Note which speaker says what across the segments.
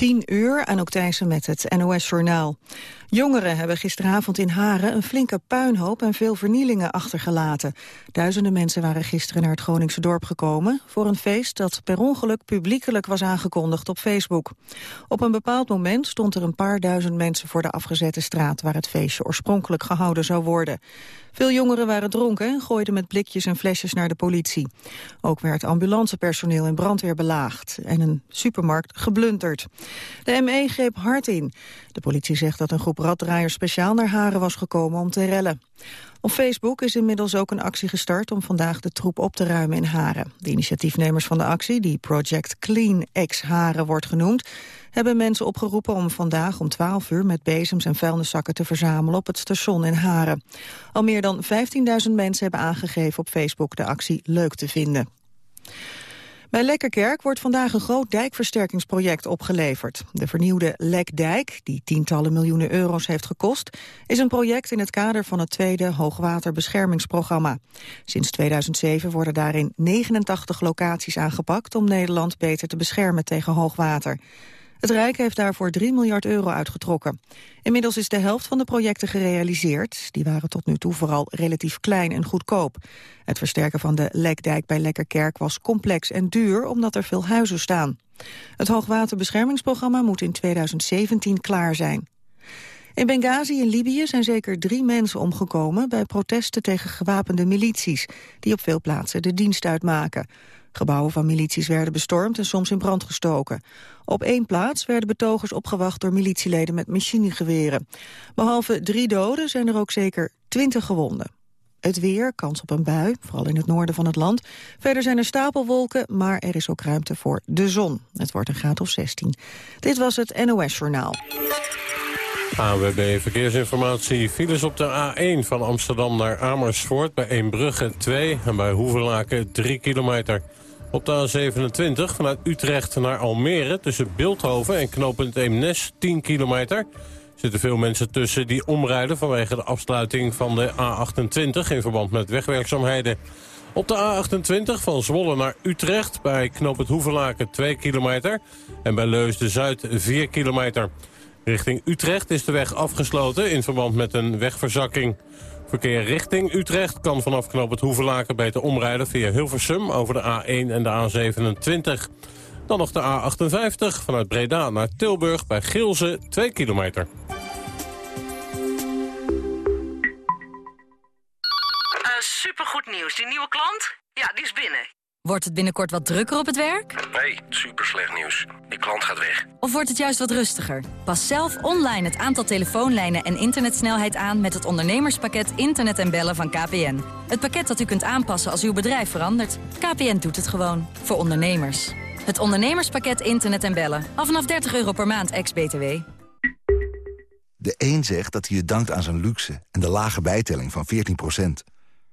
Speaker 1: 10 uur, aan Thijssen met het NOS-journaal. Jongeren hebben gisteravond in Haren een flinke puinhoop en veel vernielingen achtergelaten. Duizenden mensen waren gisteren naar het Groningse dorp gekomen... voor een feest dat per ongeluk publiekelijk was aangekondigd op Facebook. Op een bepaald moment stond er een paar duizend mensen voor de afgezette straat... waar het feestje oorspronkelijk gehouden zou worden. Veel jongeren waren dronken en gooiden met blikjes en flesjes naar de politie. Ook werd ambulancepersoneel en brandweer belaagd en een supermarkt geblunderd. De ME greep hard in. De politie zegt dat een groep raddraaiers speciaal naar Haren was gekomen om te rellen. Op Facebook is inmiddels ook een actie gestart om vandaag de troep op te ruimen in Haren. De initiatiefnemers van de actie, die Project Clean X Haren wordt genoemd, hebben mensen opgeroepen om vandaag om 12 uur met bezems en vuilniszakken te verzamelen op het station in Haren. Al meer dan 15.000 mensen hebben aangegeven op Facebook de actie leuk te vinden. Bij Lekkerkerk wordt vandaag een groot dijkversterkingsproject opgeleverd. De vernieuwde Lekdijk, die tientallen miljoenen euro's heeft gekost... is een project in het kader van het tweede hoogwaterbeschermingsprogramma. Sinds 2007 worden daarin 89 locaties aangepakt... om Nederland beter te beschermen tegen hoogwater. Het Rijk heeft daarvoor 3 miljard euro uitgetrokken. Inmiddels is de helft van de projecten gerealiseerd. Die waren tot nu toe vooral relatief klein en goedkoop. Het versterken van de Lekdijk bij Lekkerkerk was complex en duur... omdat er veel huizen staan. Het hoogwaterbeschermingsprogramma moet in 2017 klaar zijn. In Benghazi in Libië zijn zeker drie mensen omgekomen... bij protesten tegen gewapende milities... die op veel plaatsen de dienst uitmaken. Gebouwen van milities werden bestormd en soms in brand gestoken. Op één plaats werden betogers opgewacht door militieleden met machinegeweren. Behalve drie doden zijn er ook zeker twintig gewonden. Het weer, kans op een bui, vooral in het noorden van het land. Verder zijn er stapelwolken, maar er is ook ruimte voor de zon. Het wordt een graad of 16. Dit was het NOS Journaal.
Speaker 2: AWB Verkeersinformatie. Files op de A1 van Amsterdam naar Amersfoort... bij Eembrugge 2 en bij Hoevelaken 3 kilometer. Op de A27 vanuit Utrecht naar Almere tussen Beeldhoven en knooppunt Eemnes 10 kilometer. Er zitten veel mensen tussen die omrijden vanwege de afsluiting van de A28 in verband met wegwerkzaamheden. Op de A28 van Zwolle naar Utrecht bij knooppunt Hoevelaken 2 kilometer en bij Leusden-Zuid 4 kilometer. Richting Utrecht is de weg afgesloten in verband met een wegverzakking. Verkeer richting Utrecht kan vanaf knoop het Hoevelaken beter omrijden via Hilversum over de A1 en de A27. Dan nog de A58 vanuit Breda naar Tilburg bij Gilze 2 kilometer.
Speaker 3: Uh, supergoed nieuws. Die nieuwe klant? Ja, die is binnen.
Speaker 4: Wordt het binnenkort wat drukker op het werk?
Speaker 5: Nee, super slecht nieuws. Die klant gaat weg.
Speaker 4: Of wordt het juist wat rustiger? Pas zelf online het aantal telefoonlijnen en internetsnelheid aan... met het ondernemerspakket Internet en Bellen van KPN. Het pakket dat u kunt aanpassen als uw bedrijf verandert. KPN doet het gewoon. Voor ondernemers. Het ondernemerspakket Internet en Bellen. Af vanaf 30 euro per maand, ex-BTW.
Speaker 6: De een zegt dat hij het dankt aan zijn luxe... en de lage bijtelling van 14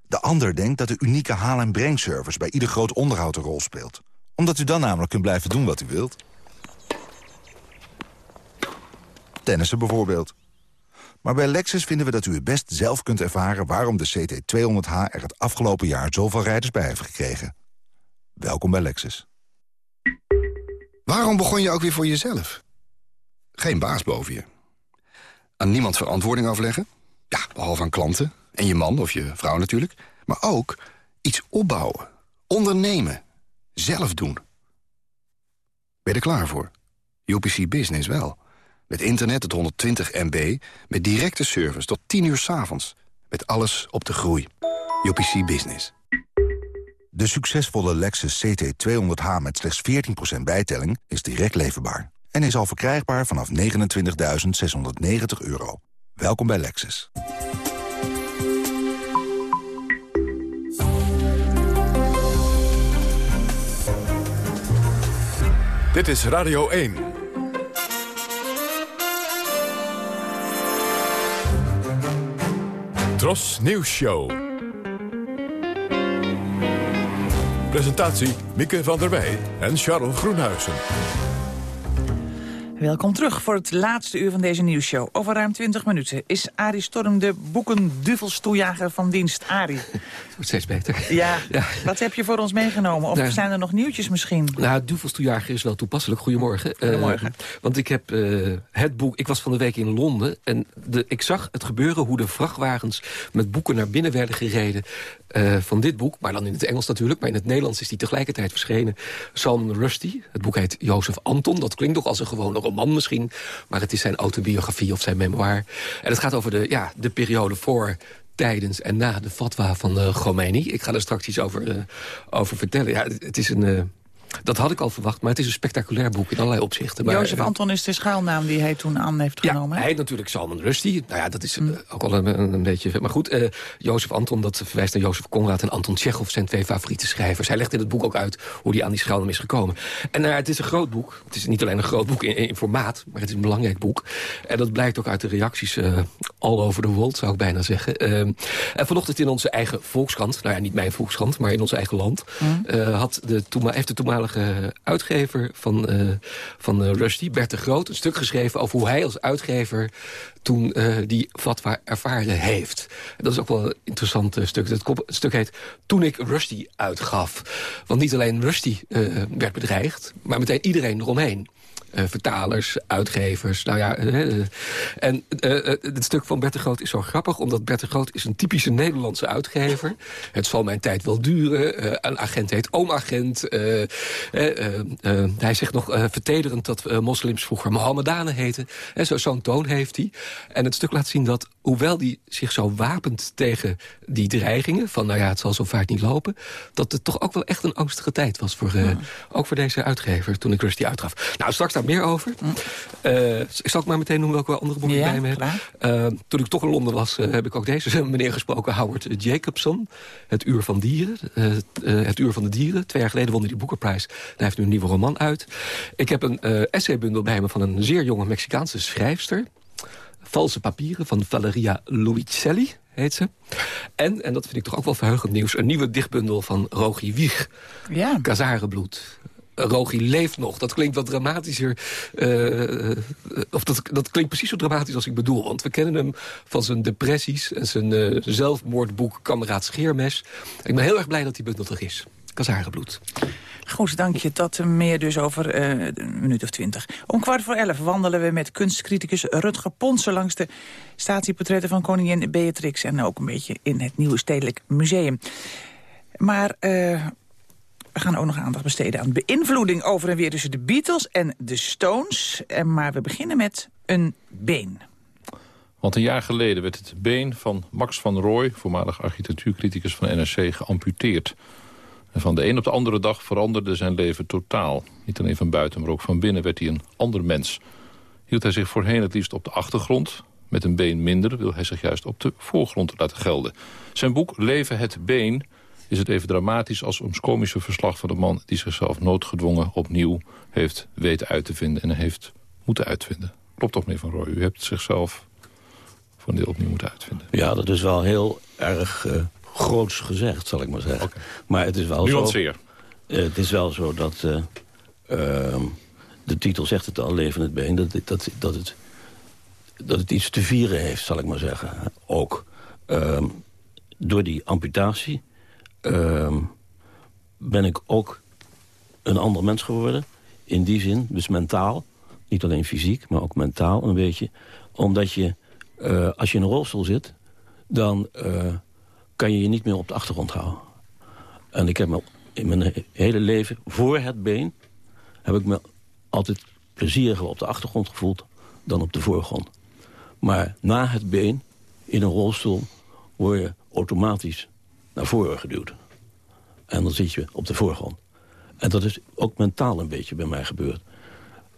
Speaker 6: de ander denkt dat de unieke haal- en brengservice bij ieder groot onderhoud een rol speelt. Omdat u dan namelijk kunt blijven doen wat u wilt. Tennissen bijvoorbeeld. Maar bij Lexus vinden we dat u het best zelf kunt ervaren... waarom de CT200H er het afgelopen jaar zoveel rijders bij heeft gekregen. Welkom bij Lexus.
Speaker 7: Waarom begon je ook weer voor jezelf? Geen baas boven je. Aan niemand verantwoording afleggen? Ja, behalve aan klanten en je man of je vrouw natuurlijk. Maar ook iets opbouwen. Ondernemen. Zelf doen. Ben je er klaar voor? UPC Business wel. Met internet tot 120 MB. Met directe service tot 10 uur s avonds. Met alles op de groei. UPC Business.
Speaker 6: De succesvolle Lexus CT200H met slechts 14% bijtelling is direct leverbaar. En is al verkrijgbaar vanaf 29.690 euro. Welkom bij Lexus.
Speaker 8: Dit is Radio 1. Tros Nieuws Show. Presentatie Mieke van der Wij en Charles Groenhuizen.
Speaker 9: Welkom terug voor het laatste uur van deze nieuwsshow. Over ruim 20 minuten is Arie Storm de boekenduvelstoejager van dienst. Arie.
Speaker 10: Het wordt steeds beter.
Speaker 9: Ja, wat heb je voor ons meegenomen? Of
Speaker 10: Nou,
Speaker 9: zijn er nog nieuwtjes misschien?
Speaker 10: Nou, duvelstoejager is wel toepasselijk. Goedemorgen.
Speaker 9: Goedemorgen.
Speaker 10: Eh, want ik heb eh, het boek... Ik was van de week in Londen en de, ik zag het gebeuren... hoe de vrachtwagens met boeken naar binnen werden gereden... eh, van dit boek, maar dan in het Engels natuurlijk... maar in het Nederlands is die tegelijkertijd verschenen. Salman Rushdie. Het boek heet Jozef Anton. Dat klinkt toch als een gewone roman misschien... maar het is zijn autobiografie of zijn memoir. En het gaat over de, ja, de periode voor tijdens en na de fatwa van uh, Khomeini. Ik ga er straks iets over, uh, over vertellen. Ja, het, is een... Uh, dat had ik al verwacht, maar het is een spectaculair boek in allerlei opzichten. Maar,
Speaker 9: Jozef Anton is de schaalnaam die hij toen aan heeft genomen.
Speaker 10: Ja, hij natuurlijk Salman Rushdie. Nou ja, dat is mm. ook al een, een, beetje... Maar goed, uh, Jozef Anton, dat verwijst naar Jozef Conrad en Anton Tchekhov... zijn twee favoriete schrijvers. Hij legt in het boek ook uit hoe hij aan die schaalnaam is gekomen. En uh, het is een groot boek. Het is niet alleen een groot boek in, in, formaat, maar het is een belangrijk boek. En dat blijkt ook uit de reacties uh, all over the world, zou ik bijna zeggen. en vanochtend in onze eigen volkskrant, nou ja, niet mijn volkskrant, maar in ons eigen land... Mm. had de heeft de uitgever van, uh, van uh, Rushdie, Bert de Groot... een stuk geschreven over hoe hij als uitgever toen uh, die fatwa ervaren heeft. Dat is ook wel een interessant stuk. Het, het stuk heet Toen ik Rushdie uitgaf. Want niet alleen Rushdie werd bedreigd, maar meteen iedereen eromheen. Uh, vertalers, uitgevers. Nou ja, uh, en uh, het stuk van Bert de Groot is zo grappig... omdat Bert de Groot is een typische Nederlandse uitgever. Het zal mijn tijd wel duren. een agent heet oomagent. hij zegt nog vertederend dat moslims vroeger Mohammedanen heten. Zo'n zo toon heeft hij. En het stuk laat zien dat, hoewel hij zich zo wapent tegen die dreigingen... van nou ja, het zal zo vaak niet lopen... dat het toch ook wel echt een angstige tijd was, voor, ja. ook voor deze uitgever... toen ik Rusty uitgaf. Nou, straks daar meer over. Mm. Uh, ik zal ik maar meteen noemen welke andere boeken
Speaker 9: ja,
Speaker 10: bij me heb. Uh, toen ik toch in Londen was, uh, heb ik ook deze meneer gesproken. Howard Jacobson. Het Uur van Dieren. het Uur van de Dieren. Twee jaar geleden won hij de Booker-prijs. Hij heeft nu een nieuwe roman uit. Ik heb een essaybundel bij me van een zeer jonge Mexicaanse schrijfster. Valse papieren van Valeria Luicelli heet ze. En, en dat vind ik toch ook wel verheugend nieuws... een nieuwe dichtbundel van Rogi Wieg.
Speaker 9: Ja.
Speaker 10: Kazarenbloed. Rogi leeft nog. Dat klinkt wat dramatischer. Uh, of dat, dat klinkt precies zo dramatisch als ik bedoel. Want we kennen hem van zijn depressies en zijn uh, zelfmoordboek Kameraad Scheermes. Ik ben heel erg blij dat die bundel er is. Kazarenbloed.
Speaker 9: Goed, dank je. Dat meer dus over uh, een minuut of twintig. Om kwart voor elf wandelen we met kunstcriticus Rutger Ponsen... langs de statieportretten van koningin Beatrix... en ook een beetje in het Nieuwe Stedelijk Museum. Maar... We gaan ook nog aandacht besteden aan beïnvloeding over en weer tussen de Beatles en de Stones. Maar we beginnen met een been.
Speaker 11: Want een jaar geleden werd het been van Max van Rooij... voormalig architectuurcriticus van NRC, geamputeerd. En van de een op de andere dag veranderde zijn leven totaal. Niet alleen van buiten, maar ook van binnen werd hij een ander mens. Hield hij zich voorheen het liefst op de achtergrond... Met een been minder wil hij zich juist op de voorgrond laten gelden. Zijn boek Leven het Been is het even dramatisch als ons komische verslag van de man... die zichzelf noodgedwongen opnieuw heeft weten uit te vinden en heeft moeten uitvinden. Klopt toch, meneer Van Rooij? U hebt zichzelf voor een deel opnieuw moeten uitvinden.
Speaker 12: Ja, dat is wel heel erg uh, groots gezegd, zal ik maar zeggen.
Speaker 11: Okay.
Speaker 12: Maar het is wel
Speaker 11: Nuanceer.
Speaker 12: zo... Uh, het is wel zo dat... Uh, de titel zegt het al, Leven het Been... Dat, dat, dat, het, dat het iets te vieren heeft, zal ik maar zeggen. Ook door die amputatie uh, ben ik ook een ander mens geworden. In die zin, dus mentaal. Niet alleen fysiek, maar ook mentaal een beetje. Omdat je, uh, als je in een rolstoel zit... dan uh, kan je je niet meer op de achtergrond houden. En ik heb me in mijn hele leven, voor het been... heb ik me altijd plezieriger op de achtergrond gevoeld... dan op de voorgrond. Maar na het been, in een rolstoel... word je automatisch naar voren geduwd. En dan zit je op de voorgrond. En dat is ook mentaal een beetje bij mij gebeurd.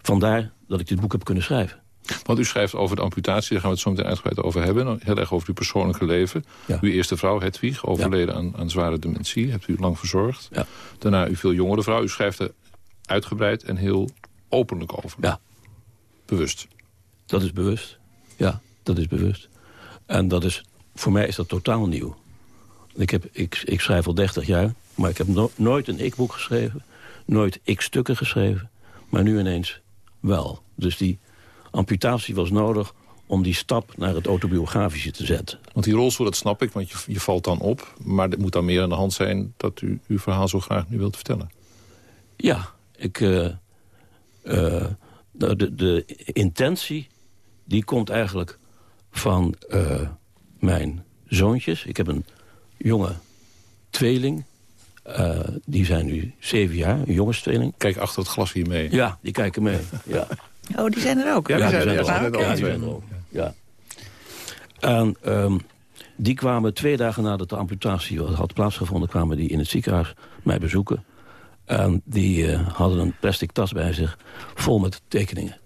Speaker 12: Vandaar dat ik dit boek heb kunnen schrijven.
Speaker 11: Want u schrijft over de amputatie, daar gaan we het zo meteen uitgebreid over hebben. Heel erg over uw persoonlijke leven. Ja. Uw eerste vrouw, Hedwig, overleden ja. aan, aan zware dementie. Hebt u lang verzorgd.
Speaker 12: Ja.
Speaker 11: Daarna uw veel jongere vrouw. U schrijft er uitgebreid en heel openlijk over.
Speaker 12: Ja.
Speaker 11: Bewust.
Speaker 12: Dat is bewust. Ja, dat is bewust. En dat is, voor mij is dat totaal nieuw. Ik, heb, ik, ik schrijf al 30 jaar, maar ik heb no nooit een ik-boek geschreven. Nooit ik-stukken geschreven. Maar nu ineens wel. Dus die amputatie was nodig om die stap naar het autobiografische te zetten.
Speaker 11: Want die rolstoel, dat snap ik, want je, je valt dan op. Maar er moet dan meer aan de hand zijn dat u uw verhaal zo graag nu wilt vertellen.
Speaker 12: Ja, ik, uh, uh, de, de intentie die komt eigenlijk van uh, mijn zoontjes. Ik heb een jonge tweeling. Uh, die zijn nu zeven jaar, een jongenstweeling.
Speaker 11: Kijk achter het glas hier mee.
Speaker 12: Ja, die kijken mee. Ja.
Speaker 9: Oh, die zijn er ook?
Speaker 12: Ja, die zijn, er, ook. Ja, die zijn er ook. Ja. En um, die kwamen twee dagen nadat de amputatie had plaatsgevonden... kwamen die in het ziekenhuis mij bezoeken. En die uh, hadden een plastic tas bij zich vol met tekeningen.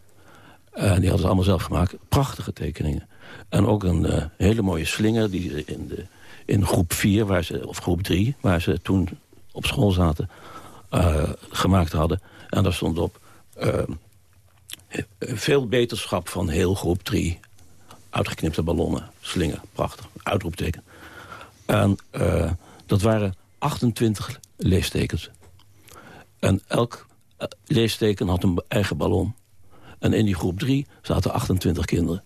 Speaker 12: En die hadden ze allemaal zelf gemaakt. Prachtige tekeningen. En ook een uh, hele mooie slinger die ze in, de, in groep 4, waar ze, of groep 3... waar ze toen op school zaten, uh, gemaakt hadden. En daar stond op... veel beterschap van heel groep 3 uitgeknipte ballonnen, slingen, prachtig, uitroepteken. En dat waren 28 leestekens. En elk leesteken had een eigen ballon. En in die groep 3 zaten 28 kinderen.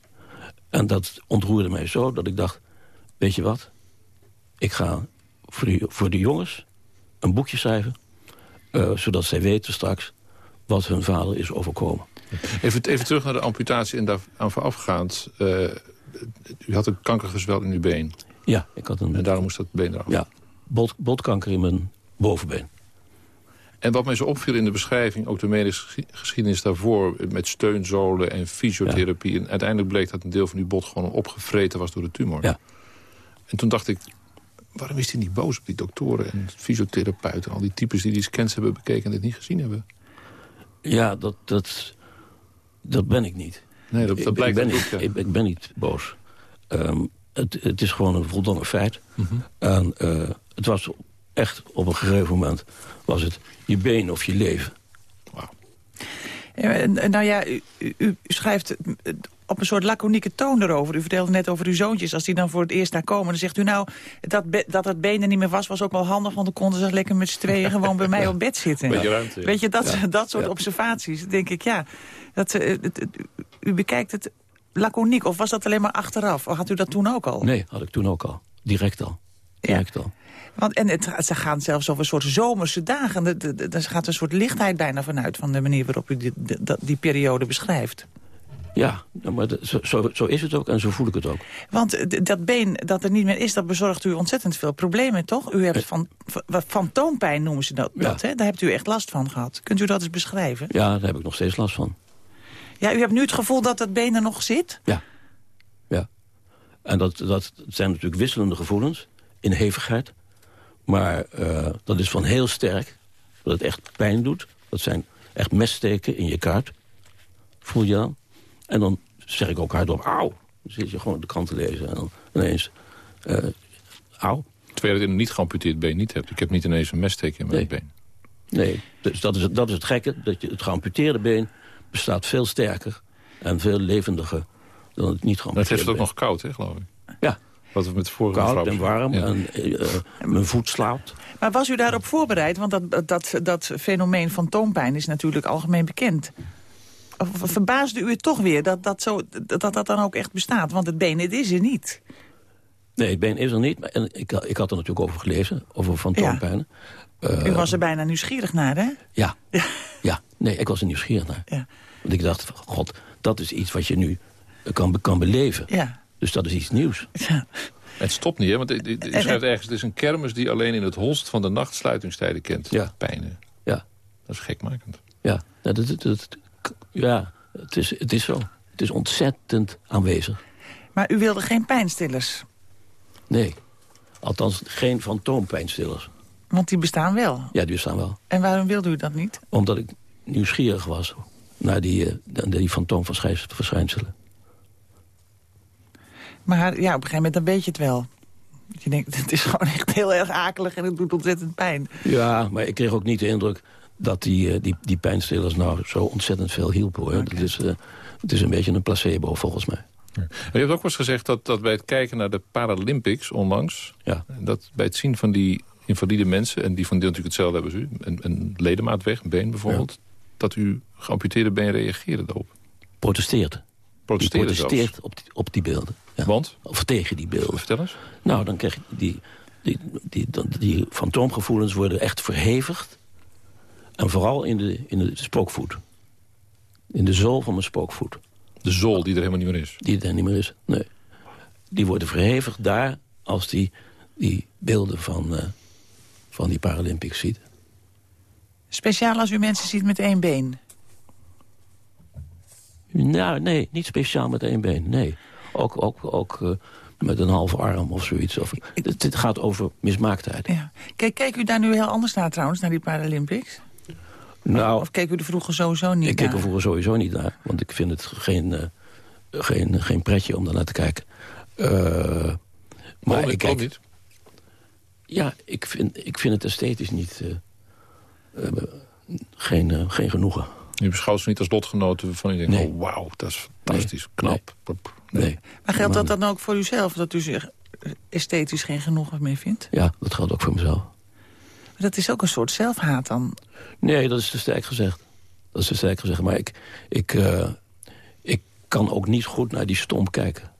Speaker 12: En dat ontroerde mij zo dat ik dacht, weet je wat? Ik ga voor de, voor de jongens een boekje schrijven... Uh, zodat zij weten straks wat hun vader is overkomen.
Speaker 11: Even, even terug naar de amputatie en daar aan voorafgaand. Uh, u had een kankergezwel in uw been.
Speaker 12: Ja, ik had een...
Speaker 11: En daarom moest dat been eraf.
Speaker 12: Ja, bot, botkanker in mijn bovenbeen.
Speaker 11: En wat mij zo opviel in de beschrijving, ook de medische geschiedenis daarvoor... met steunzolen en fysiotherapie. Ja. En uiteindelijk bleek dat een deel van uw bot gewoon opgevreten was door de tumor.
Speaker 12: Ja.
Speaker 11: En toen dacht ik, waarom is hij niet boos op die doktoren en fysiotherapeuten... al die types die die scans hebben bekeken en dit niet gezien hebben?
Speaker 12: Ja, dat, dat, dat ben ik niet.
Speaker 11: Nee, dat, blijkt
Speaker 12: ik ben,
Speaker 11: ook,
Speaker 12: niet, ik, ik, ben niet boos. Um, het, het, is gewoon een voldongen feit. Mm -hmm. En uh, het was echt op een gegeven moment... was het je been of je leven.
Speaker 11: Wow.
Speaker 9: Ja, nou ja, u, u, u, schrijft op een soort laconieke toon erover. U vertelde net over uw zoontjes. Als die dan voor het eerst daar komen, dan zegt u nou... dat, dat het been er niet meer was, was ook wel handig... want dan konden ze lekker met z'n tweeën gewoon bij mij op bed zitten.
Speaker 11: Beetje ruimte.
Speaker 9: Weet je, dat, ja. dat soort ja. observaties. Denk ik, ja, dat, het, het, u bekijkt het laconiek. Of was dat alleen maar achteraf? Of had u dat toen ook al?
Speaker 12: Nee, had ik toen ook al. Direct al. Direct al.
Speaker 9: Want, en het, ze gaan zelfs over een soort zomerse dagen. Er gaat een soort lichtheid bijna vanuit... van de manier waarop u die, die, die periode beschrijft.
Speaker 12: Ja, maar zo, zo, is het ook en zo voel ik het ook.
Speaker 9: Want dat been dat er niet meer is, dat bezorgt u ontzettend veel problemen, toch? U hebt van, fantoompijn noemen ze dat, ja. dat hè? Daar hebt u echt last van gehad. Kunt u dat eens beschrijven?
Speaker 12: Ja, daar heb ik nog steeds last van.
Speaker 9: Ja, u hebt nu het gevoel dat dat been er nog zit?
Speaker 12: Ja. Ja. En dat, dat zijn natuurlijk wisselende gevoelens in hevigheid. Maar uh, dat is van heel sterk, dat het echt pijn doet. Dat zijn echt messteken in je kaart. Voel je dan? En dan zeg ik ook hardop, auw. Dan zit je gewoon de krant te lezen en dan ineens, uh, auw.
Speaker 11: Terwijl je een niet geamputeerd been niet hebt. Ik heb niet ineens een messteken in mijn
Speaker 12: nee.
Speaker 11: been.
Speaker 12: Nee, dus dat is, het, dat is het gekke. Dat je, het geamputeerde been bestaat veel sterker en veel levendiger dan het niet geamputeerde
Speaker 11: Het heeft het ook nog koud, hè, geloof ik?
Speaker 12: Ja.
Speaker 11: Wat we met vorige
Speaker 12: Koud en warm ja. en uh, mijn voet slaapt.
Speaker 9: Maar was u daarop voorbereid? Want dat, dat, dat fenomeen van toompijn is natuurlijk algemeen bekend. Of verbaasde u het toch weer dat dat, zo, dat dat dan ook echt bestaat? Want het been, het is er niet.
Speaker 12: Nee, het been is er niet. En ik, ik had er natuurlijk over gelezen, over fantoompijnen.
Speaker 9: Ja. Uh, u was er bijna nieuwsgierig naar, hè?
Speaker 12: Ja, ja. ja. nee, ik was er nieuwsgierig naar.
Speaker 9: Ja.
Speaker 12: Want ik dacht, god, dat is iets wat je nu kan, kan beleven.
Speaker 9: Ja.
Speaker 12: Dus dat is iets nieuws.
Speaker 9: Ja.
Speaker 11: Het stopt niet, hè? Want je schrijft ergens... het is een kermis die alleen in het holst van de nacht sluitingstijden kent.
Speaker 12: Ja.
Speaker 11: Pijnen.
Speaker 12: Ja.
Speaker 11: Dat is gekmakend.
Speaker 12: Ja, dat, dat, dat, ja het, is, het is zo. Het is ontzettend aanwezig.
Speaker 9: Maar u wilde geen pijnstillers?
Speaker 12: Nee. Althans, geen fantoompijnstillers.
Speaker 9: Want die bestaan wel?
Speaker 12: Ja, die bestaan wel.
Speaker 9: En waarom wilde u dat niet?
Speaker 12: Omdat ik nieuwsgierig was naar die, uh, die fantoomverschijnselen.
Speaker 9: Maar ja, op een gegeven moment dan weet je het wel. Je denkt, het is gewoon echt heel erg akelig en het doet ontzettend pijn.
Speaker 12: Ja, maar ik kreeg ook niet de indruk dat die, uh, die, die pijnstillers nou zo ontzettend veel hielpen. Hoor. Okay. Dat is, uh, het is een beetje een placebo volgens mij.
Speaker 11: Ja. Je hebt ook wel eens gezegd dat, dat bij het kijken naar de Paralympics onlangs...
Speaker 12: Ja.
Speaker 11: dat bij het zien van die invalide mensen... en die van die natuurlijk hetzelfde hebben als u, een, een ledemaat weg, een been bijvoorbeeld... dat uw geamputeerde been reageerde daarop?
Speaker 12: Protesteert.
Speaker 11: Protesteerde
Speaker 12: Die protesteert op die, op die beelden. Ja.
Speaker 11: Want?
Speaker 12: Of tegen die beelden.
Speaker 11: Vertel eens.
Speaker 12: Nou, dan krijg je die, die, die, die, die fantoomgevoelens worden echt verhevigd. En vooral in de, in de spookvoet. In de zool van mijn spookvoet.
Speaker 11: De zool die er helemaal niet meer is?
Speaker 12: Die er niet meer is, nee. Die worden verhevigd daar als die, die beelden van, uh, van die Paralympics ziet.
Speaker 9: Speciaal als u mensen ziet met één been?
Speaker 12: Nou, nee, niet speciaal met één been, nee. Ook, ook, ook uh, met een halve arm of zoiets. Of, het, het gaat over mismaaktheid.
Speaker 9: Ja. Kijk, kijk u daar nu heel anders naar trouwens, naar die Paralympics?
Speaker 12: Nou,
Speaker 9: of keek u er vroeger sowieso niet
Speaker 12: ik
Speaker 9: naar?
Speaker 12: Ik keek er vroeger sowieso niet naar. Want ik vind het geen, uh, geen, geen pretje om daar naar te kijken. Uh, maar
Speaker 11: oh,
Speaker 12: ik kijk...
Speaker 11: niet?
Speaker 12: Ja, ik vind, ik vind het esthetisch niet... Uh, geen, geen genoegen.
Speaker 11: Je beschouwt ze niet als lotgenoten van je denkt...
Speaker 12: Nee.
Speaker 11: oh wauw, dat is fantastisch,
Speaker 12: nee.
Speaker 11: knap.
Speaker 12: Nee. nee.
Speaker 9: Maar geldt dat dan ook voor uzelf? Dat u zich esthetisch geen genoegen meer vindt?
Speaker 12: Ja, dat geldt ook voor mezelf.
Speaker 9: Maar dat is ook een soort zelfhaat dan?
Speaker 12: Nee, dat is te sterk gezegd. Dat is te sterk gezegd. Maar ik, ik, uh, ik kan ook niet goed naar die stomp kijken.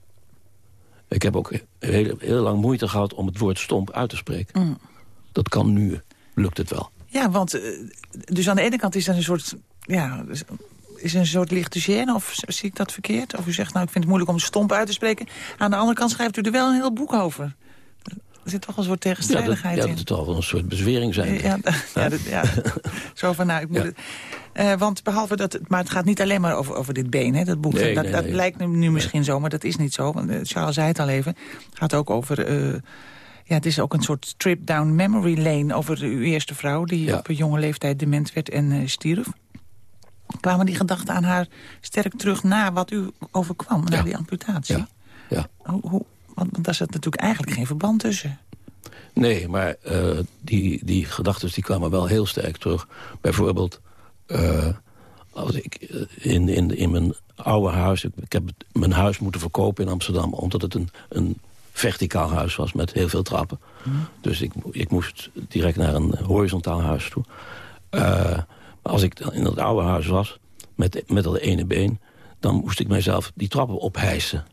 Speaker 12: Ik heb ook heel, heel lang moeite gehad om het woord stomp uit te spreken.
Speaker 9: Mm.
Speaker 12: Dat kan nu, lukt het wel.
Speaker 9: Ja, want uh, dus aan de ene kant is er een soort... Ja, is een soort lichte gêne, of zie ik dat verkeerd? Of u zegt, nou, ik vind het moeilijk om stomp uit te spreken. Aan de andere kant schrijft u er wel een heel boek over. Er zit toch een soort tegenstrijdigheid
Speaker 12: ja, dat,
Speaker 9: in.
Speaker 12: Ja, dat zal wel een soort bezwering zijn.
Speaker 9: Ja, ja, dat, ja. zo van, nou, ik moet het... Uh, want behalve dat, het- maar het gaat niet alleen maar over, over dit been, hè, dat boek.
Speaker 12: Nee,
Speaker 9: dat
Speaker 12: nee,
Speaker 9: dat
Speaker 12: nee.
Speaker 9: lijkt nu, misschien zo, maar dat is niet zo. Want, eh, Charles zei het al even. Het gaat ook over... eh, ja, het is ook een soort trip down memory lane over uw eerste vrouw... die
Speaker 12: Ja.
Speaker 9: op een jonge leeftijd dement werd en eh, stierf. Kwamen die gedachten aan haar sterk terug na wat u overkwam, na
Speaker 12: Ja.
Speaker 9: die amputatie?
Speaker 12: Ja. Ja.
Speaker 9: Hoe, hoe, want, want daar zit natuurlijk eigenlijk geen verband tussen.
Speaker 12: Nee, maar eh, die, die gedachten die kwamen wel heel sterk terug. Bijvoorbeeld, eh, als ik eh, in, in, in mijn oude huis... Ik, ik heb mijn huis moeten verkopen in Amsterdam... omdat het een, een verticaal huis was met heel veel trappen. Dus ik, ik moest direct naar een horizontaal huis toe. Maar als ik dan in dat oude huis was, met, met dat ene been... dan moest ik mijzelf die trappen ophijsen.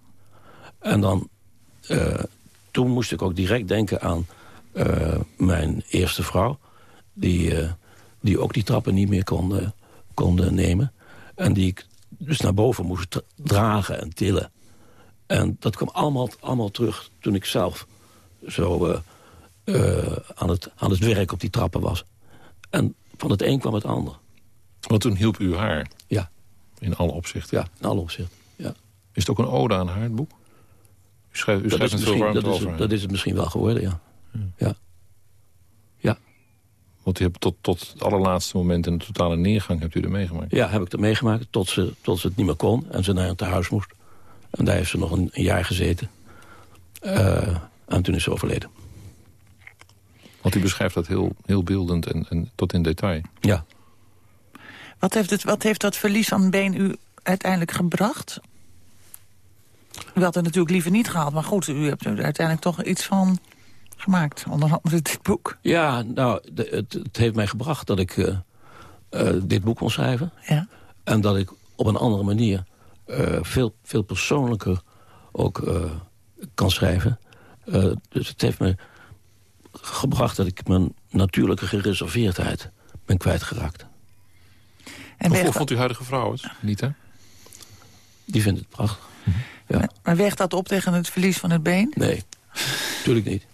Speaker 12: En dan toen moest ik ook direct denken aan eh, mijn eerste vrouw... Die, eh, die ook die trappen niet meer kon, eh, kon eh, nemen. En die ik dus naar boven moest dragen en tillen. En dat kwam allemaal, allemaal terug toen ik zelf zo eh, eh, aan, het, aan het werk op die trappen was. En van het een kwam het ander.
Speaker 11: Want toen hielp u haar.
Speaker 12: Ja.
Speaker 11: In alle opzichten.
Speaker 12: Ja, in alle opzichten. Ja.
Speaker 11: Is het ook een ode aan haar, het boek? U schrijft, u
Speaker 12: Dat,
Speaker 11: schrijft
Speaker 12: is
Speaker 11: veel
Speaker 12: dat, is,
Speaker 11: over
Speaker 12: het-
Speaker 11: haar.
Speaker 12: dat is het misschien wel geworden, ja. ja. Ja.
Speaker 11: Want u hebt tot, tot het allerlaatste moment in de totale neergang hebt u er meegemaakt.
Speaker 12: Ja, heb ik dat meegemaakt tot ze, tot ze het niet meer kon en ze naar het huis moest. En daar heeft ze nog een, een jaar gezeten. Eh, en toen is ze overleden.
Speaker 11: Want u beschrijft dat heel, heel beeldend en, en tot in detail.
Speaker 12: Ja.
Speaker 9: Wat heeft, het, wat heeft dat verlies van een been u uiteindelijk gebracht? U had het natuurlijk liever niet gehad, maar goed, u hebt er uiteindelijk toch iets van gemaakt. Onder andere dit boek.
Speaker 12: Ja, nou, de- het, het heeft mij gebracht dat ik eh, eh, dit boek kon schrijven.
Speaker 9: Ja.
Speaker 12: En dat ik op een andere manier eh, veel, veel persoonlijker ook eh, kan schrijven. Eh, dus het heeft me gebracht dat ik mijn natuurlijke gereserveerdheid ben kwijtgeraakt.
Speaker 9: En
Speaker 11: Hoe vond uw huidige vrouw het? Niet, hè?
Speaker 12: Die vindt het prachtig. Ja.
Speaker 9: maar weegt dat op tegen het verlies van het been?
Speaker 12: Nee, natuurlijk niet.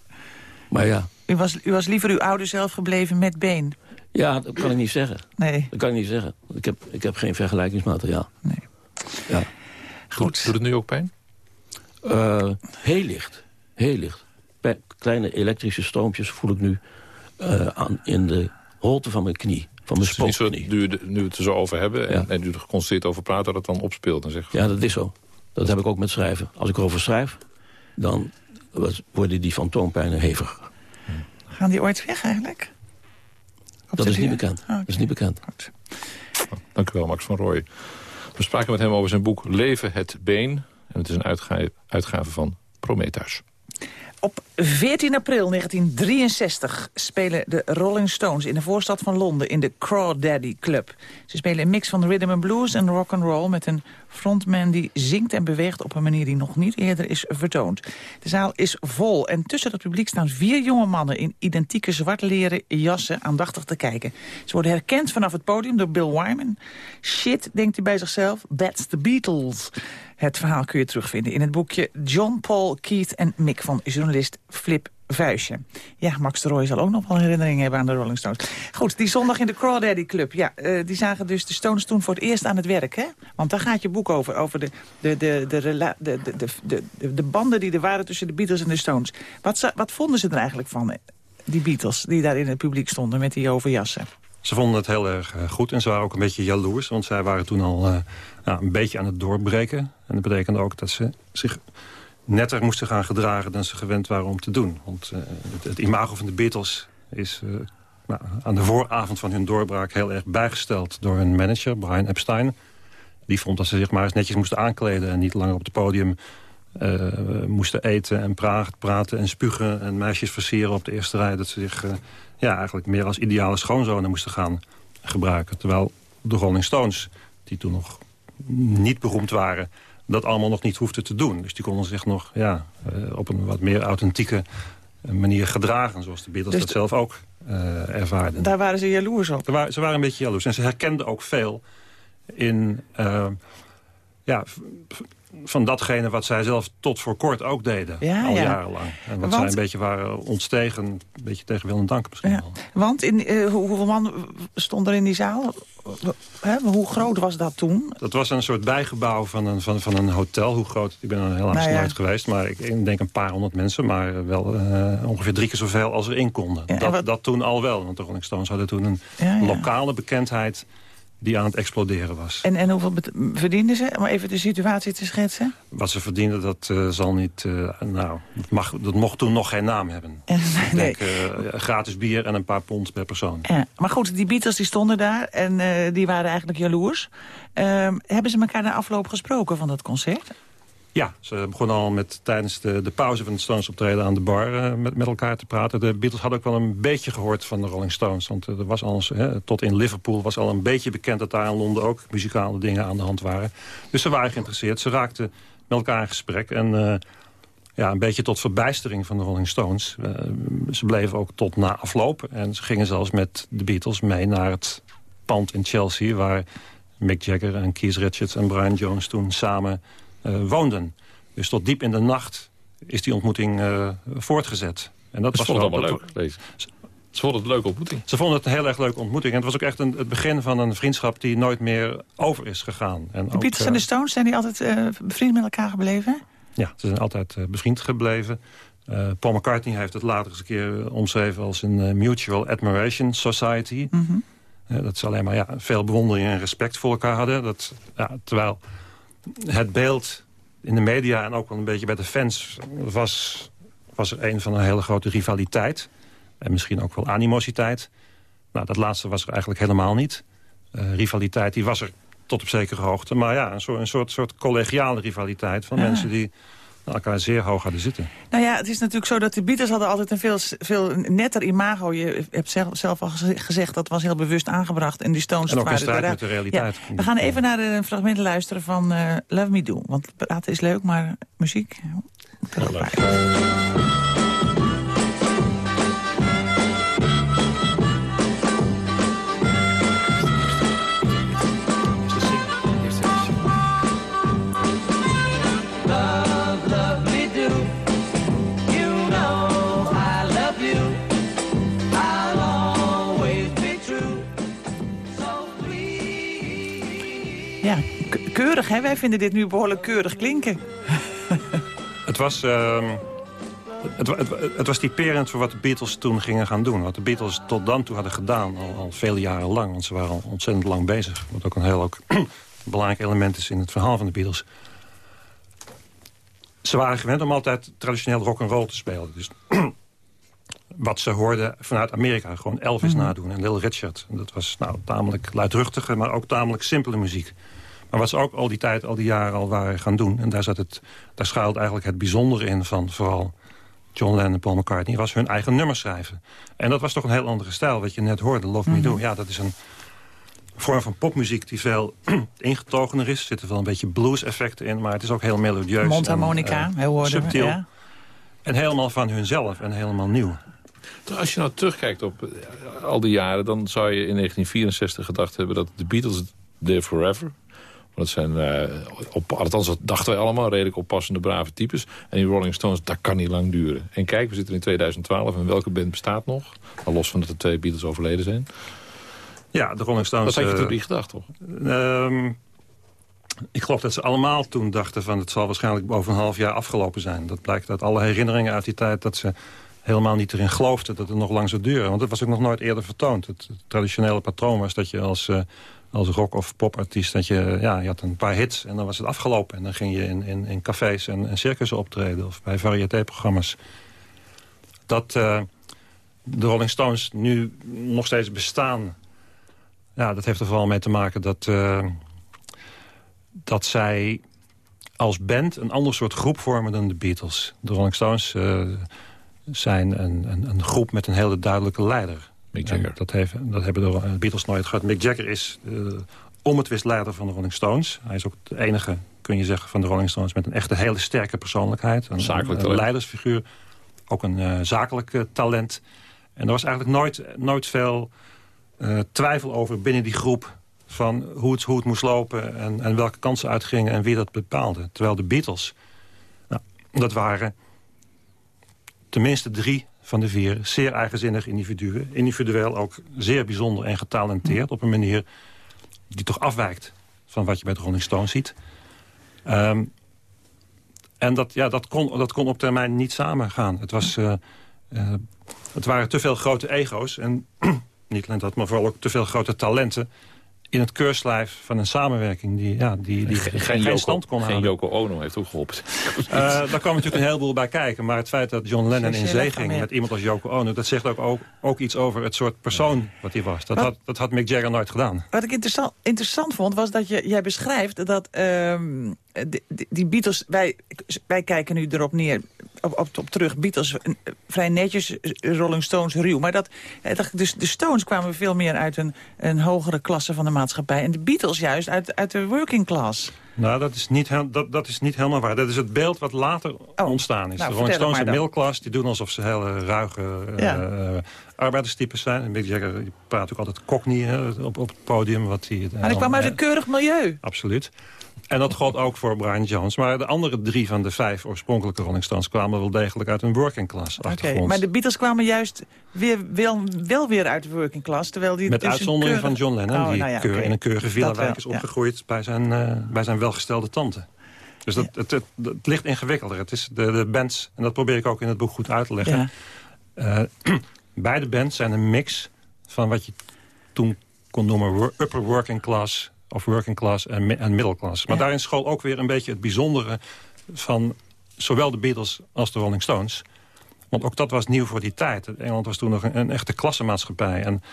Speaker 12: Maar ja,
Speaker 9: U was, u was liever uw oude zelf gebleven met been?
Speaker 12: ja, dat kan ik niet zeggen.
Speaker 9: Nee.
Speaker 12: Dat kan ik niet zeggen. Ik heb, ik heb geen vergelijkingsmateriaal.
Speaker 9: Nee.
Speaker 12: Ja.
Speaker 9: Goed.
Speaker 11: Doet het nu ook pijn?
Speaker 12: Eh, heel licht. Heel licht. Pe- kleine elektrische stroompjes voel ik nu eh, aan, in de holte van mijn knie. Van mijn
Speaker 11: Het is niet zo dat
Speaker 12: spookknie.
Speaker 11: nu, nu we het er zo over hebben en,
Speaker 12: Ja.
Speaker 11: en u er geconstateerd over praat... dat het dan opspeelt en zegt...
Speaker 12: Ja, dat is zo. Dat heb ik ook met schrijven. Als ik erover schrijf, dan worden die fantoompijnen heviger.
Speaker 9: Gaan die ooit weg eigenlijk? Op
Speaker 12: Dat is niet bekend.
Speaker 9: Ah,
Speaker 12: Dat is niet bekend.
Speaker 9: Goed.
Speaker 11: Dank u wel, Max van Rooij. We spraken met hem over zijn boek Leven het Been. En het is een uitga- uitgave van Prometheus.
Speaker 9: Op 14 april 1963 spelen de Rolling Stones in de voorstad van Londen in de Crawdaddy Club. Ze spelen een mix van rhythm and blues en rock and roll met een frontman die zingt en beweegt op een manier die nog niet eerder is vertoond. De zaal is vol en tussen het publiek staan vier jonge mannen in identieke zwart leren jassen aandachtig te kijken. Ze worden herkend vanaf het podium door Bill Wyman. Shit, denkt hij bij zichzelf, that's the Beatles. Het verhaal kun je terugvinden in het boekje John, Paul, Keith en Mick van journalist Flip Vuistje. Ja, Max de Roy zal ook nog wel herinneringen hebben aan de Rolling Stones. Goed, die zondag in de Crawdaddy Club. Ja, uh, die zagen dus de Stones toen voor het eerst aan het werk, hè? Want daar gaat je boek over, over de, de, de, de, de, de, de, de, de banden die er waren tussen de Beatles en de Stones. Wat, wat vonden ze er eigenlijk van, die Beatles, die daar in het publiek stonden met die overjassen?
Speaker 13: Ze vonden het heel erg uh, goed en ze waren ook een beetje jaloers. Want zij waren toen al nou, een beetje aan het doorbreken. En dat betekende ook dat ze zich netter moesten gaan gedragen... dan ze gewend waren om te doen. Want uh, het, imago van de Beatles is nou, aan de vooravond van hun doorbraak... heel erg bijgesteld door hun manager, Brian Epstein. Die vond dat ze zich maar eens netjes moesten aankleden... en niet langer op het podium moesten eten en praten en spugen... en meisjes versieren op de eerste rij. Dat ze zich ja, eigenlijk meer als ideale schoonzonen moesten gaan gebruiken. Terwijl de Rolling Stones, die toen nog niet beroemd waren... dat allemaal nog niet hoefden te doen. Dus die konden zich nog ja, uh, op een wat meer authentieke manier gedragen... zoals de Beatles dus dat zelf ook uh, ervaarden.
Speaker 9: Daar waren ze jaloers op?
Speaker 13: Waren, ze waren een beetje jaloers. En ze herkenden ook veel in... Uh, ja, van datgene wat zij zelf tot voor kort ook deden. Ja, al ja. jarenlang. En wat Want, zij een beetje waren ontstegen, een beetje tegen wil en dank misschien ja. wel.
Speaker 9: Want in, uh, hoeveel man stond er in die zaal? He, hoe groot was dat toen?
Speaker 13: Dat was een soort bijgebouw van een, van, van een hotel. Hoe groot? Ik ben er heel lang nou, nooit geweest. Maar ik denk een paar honderd mensen. Maar wel uh, ongeveer drie keer zoveel als er in konden. dat, wat... dat toen al wel. Want de Rolling Stones hadden toen een lokale bekendheid die aan het exploderen was.
Speaker 9: En, en hoeveel verdienden ze? Om even de situatie te schetsen.
Speaker 13: Wat ze verdienden, dat uh, zal niet... Uh, nou, dat, mag, dat mocht toen nog geen naam hebben. nee. Ik denk, uh, gratis bier en een paar pond per persoon.
Speaker 9: Ja, maar goed, die Beatles die stonden daar en die waren eigenlijk jaloers. Ehm, hebben ze elkaar na afloop gesproken van dat concert?
Speaker 13: Ja, ze begonnen al met tijdens de, de pauze van het Stones optreden aan de bar uh, met, met elkaar te praten. De Beatles hadden ook wel een beetje gehoord van de Rolling Stones. Want er was al, tot in Liverpool was al een beetje bekend dat daar in Londen ook muzikale dingen aan de hand waren. Dus ze waren geïnteresseerd. Ze raakten met elkaar in gesprek. En uh, ja, een beetje tot verbijstering van de Rolling Stones. Ze bleven ook tot na afloop. En ze gingen zelfs met de Beatles mee naar het pand in Chelsea... waar Mick Jagger en Keith Richards en Brian Jones toen samen woonden. Dus tot diep in de nacht is die ontmoeting uh, voortgezet.
Speaker 11: En dat, was vond het allemaal leuk. Ze, ze vonden het een leuke ontmoeting.
Speaker 13: Ze vonden het een heel erg leuke ontmoeting. En het was ook echt een, het begin van een vriendschap die nooit meer over is gegaan.
Speaker 9: En de Beatles en de Stones, zijn die altijd uh, bevriend met elkaar gebleven?
Speaker 13: Ja, ze zijn altijd uh, bevriend gebleven. Uh, Paul McCartney heeft het later eens een keer omschreven als een Mutual Admiration Society. Mm -hmm. dat ze alleen maar ja, veel bewondering en respect voor elkaar hadden. Dat, ja, terwijl het beeld in de media en ook wel een beetje bij de fans... was, was er een van een hele grote rivaliteit. En misschien ook wel animositeit. Nou, dat laatste was er eigenlijk helemaal niet. Uh, rivaliteit die was er tot op zekere hoogte. Maar ja, een soort, een soort, soort collegiale rivaliteit van mensen die elkaar zeer hoog hadden zitten.
Speaker 9: Nou ja, het is natuurlijk zo dat de Beatles hadden altijd een veel, veel netter imago. Je hebt zelf, zelf al gezegd, dat was heel bewust aangebracht. En die Stones
Speaker 13: en ook in strijd met de realiteit.
Speaker 9: Ja. We gaan even naar de fragmenten luisteren van uh, Love Me Do. Want praten is leuk, maar muziek... Ja, keurig hè? Wij vinden dit nu behoorlijk keurig klinken.
Speaker 13: Het was... Uh, het, het, het, was typerend voor wat de Beatles toen gingen gaan doen. Wat de Beatles tot dan toe hadden gedaan, al, al vele jaren lang. Want ze waren al ontzettend lang bezig. Wat ook een heel ook belangrijk element is in het verhaal van de Beatles. Ze waren gewend om altijd traditioneel rock and roll te spelen. Dus wat ze hoorden vanuit Amerika. Gewoon Elvis mhm. nadoen en Little Richard. En dat was nou, tamelijk luidruchtige, maar ook tamelijk simpele muziek. Maar wat ze ook al die tijd, al die jaren al waren gaan doen... en daar, zat het, daar schuilt eigenlijk het bijzondere in van vooral John Lennon en Paul McCartney... was hun eigen nummers schrijven. En dat was toch een heel andere stijl, wat je net hoorde, Love Me
Speaker 9: Mhm.
Speaker 13: Do. Ja, dat is een vorm van popmuziek die veel ingetogener is. Er zitten wel een beetje blues-effecten in, maar het is ook heel melodieus.
Speaker 9: Mondharmonica,
Speaker 13: en, eh,
Speaker 9: heel hoorden we,
Speaker 13: subtiel.
Speaker 9: ja.
Speaker 13: En helemaal van hunzelf en helemaal nieuw.
Speaker 11: Als je nou terugkijkt op eh, al die jaren... dan zou je in 1964 gedacht hebben dat de Beatles live forever... Dat zijn, eh, op, althans dat dachten wij allemaal, redelijk oppassende, brave types. En die Rolling Stones, dat kan niet lang duren. En kijk, we zitten in 2012 en welke band bestaat nog? Al los van dat de twee Beatles overleden zijn.
Speaker 13: Ja, de Rolling Stones...
Speaker 11: Dat had je
Speaker 13: eh,
Speaker 11: toen niet gedacht, toch?
Speaker 13: Ehm, ik geloof dat ze allemaal toen dachten van... het zal waarschijnlijk over een half jaar afgelopen zijn. Dat blijkt uit alle herinneringen uit die tijd... dat ze helemaal niet erin geloofden dat het nog lang zou duren. Want dat was ook nog nooit eerder vertoond. Het, het traditionele patroon was dat je als, eh, als rock- of popartiest... dat je, ja, je had een paar hits en dan was het afgelopen. En dan ging je in, in, in cafés en, en circussen optreden... of bij variétéprogramma's. Dat eh, de Rolling Stones nu nog steeds bestaan... Ja, dat heeft er vooral mee te maken dat, eh, dat zij als band een ander soort groep vormen dan de Beatles. De Rolling Stones eh, zijn een, een, een groep met een hele duidelijke leider.
Speaker 11: Mick Jagger.
Speaker 13: En Dat, heeft, dat hebben de eh, Beatles nooit gehad. Mick Jagger is uh, om het wist leider van de Rolling Stones. Hij is ook de enige, kun je zeggen, van de Rolling Stones... met een echte hele sterke persoonlijkheid. Een,
Speaker 11: Zakelijk
Speaker 13: een
Speaker 11: talent.
Speaker 13: leidersfiguur. Ook een uh, zakelijk uh, talent. En er was eigenlijk nooit, nooit veel uh, twijfel over binnen die groep... van hoe het, hoe het moest lopen en, en welke kansen uitgingen... en wie dat bepaalde. Terwijl de Beatles, nou, dat waren tenminste drie van de vier zeer eigenzinnig individuen. Individueel ook zeer bijzonder en getalenteerd... op een manier die toch afwijkt van wat je bij de Rolling Stones ziet. Um, en dat, ja, dat, kon, dat kon op termijn niet samengaan. Het, was, uh, uh, het waren te veel grote ego's. En niet alleen dat, maar vooral ook te veel grote talenten... in het keurslijf van een samenwerking die, ja, die, die
Speaker 11: geen,
Speaker 13: geen,
Speaker 11: Yoko,
Speaker 13: stand kon
Speaker 11: geen
Speaker 13: houden.
Speaker 11: Yoko Ono heeft ook geholpen.
Speaker 13: Uh, daar kwam natuurlijk een heleboel bij kijken. Maar het feit dat John Lennon in zee ging met iemand als Yoko Ono... dat zegt ook, ook, ook iets over het soort persoon wat hij was. Dat had, dat had Mick Jagger nooit gedaan.
Speaker 9: Wat ik interessant, interessant vond, was dat je, jij beschrijft dat um, die, die Beatles... Wij, wij kijken nu erop neer, op, op, op terug. Beatles vrij netjes, Rolling Stones ruw. Maar dat, dus de Stones kwamen veel meer uit een, een hogere klasse van de maatschappij. En de Beatles juist uit, uit de working class.
Speaker 13: Nou, dat is, niet, dat, dat is niet helemaal waar. Dat is het beeld wat later oh. ontstaan is.
Speaker 9: Nou,
Speaker 13: de Rolling Stones en middelklas, die doen alsof ze hele ruige ja. uh, arbeiderstypes zijn. En Mick Jagger die praat ook altijd cockney op, op het podium. Wat hij,
Speaker 9: maar die kwam uit een keurig milieu.
Speaker 13: Absoluut. En dat gold ook voor Brian Jones. Maar de andere drie van de vijf oorspronkelijke Rolling Stones... kwamen wel degelijk uit een working class achtergrond.
Speaker 9: Okay, maar de Beatles kwamen juist weer, wel, wel weer uit de working class. Terwijl die
Speaker 13: Met
Speaker 9: dus
Speaker 13: uitzondering van John Lennon...
Speaker 9: Oh,
Speaker 13: die
Speaker 9: nou ja,
Speaker 13: keur,
Speaker 9: okay.
Speaker 13: in een keurige villa-wijk is
Speaker 9: ja.
Speaker 13: opgegroeid... Bij, zijn, uh, bij zijn welgestelde tante. Dus dat, ja. het, het, het, ligt ingewikkelder. Het is de, de bands, en dat probeer ik ook in het boek goed uit te leggen... Uh, beide bands zijn een mix van wat je toen kon noemen... upper working class of working class en, en middelklas. Maar ja. daarin school ook weer een beetje het bijzondere van zowel de Beatles als de Rolling Stones. Want ook dat was nieuw voor die tijd. Engeland was toen nog een, een echte klassenmaatschappij. En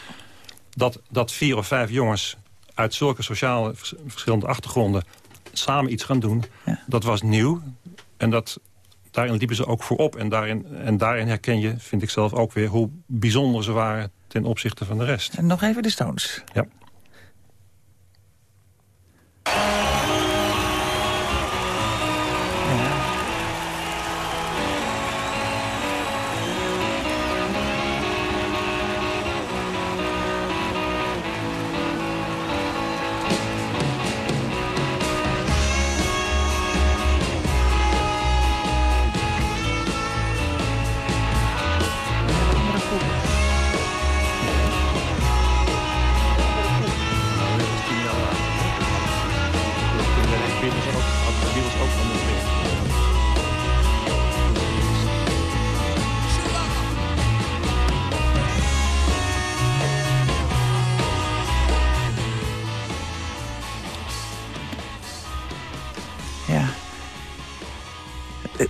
Speaker 13: dat, dat vier of vijf jongens uit zulke sociale verschillende achtergronden samen iets gaan doen, ja. dat was nieuw. En dat, daarin liepen ze ook voorop. En daarin, en daarin herken je, vind ik zelf ook weer, hoe bijzonder ze waren ten opzichte van de rest.
Speaker 9: En nog even de Stones.
Speaker 13: Ja.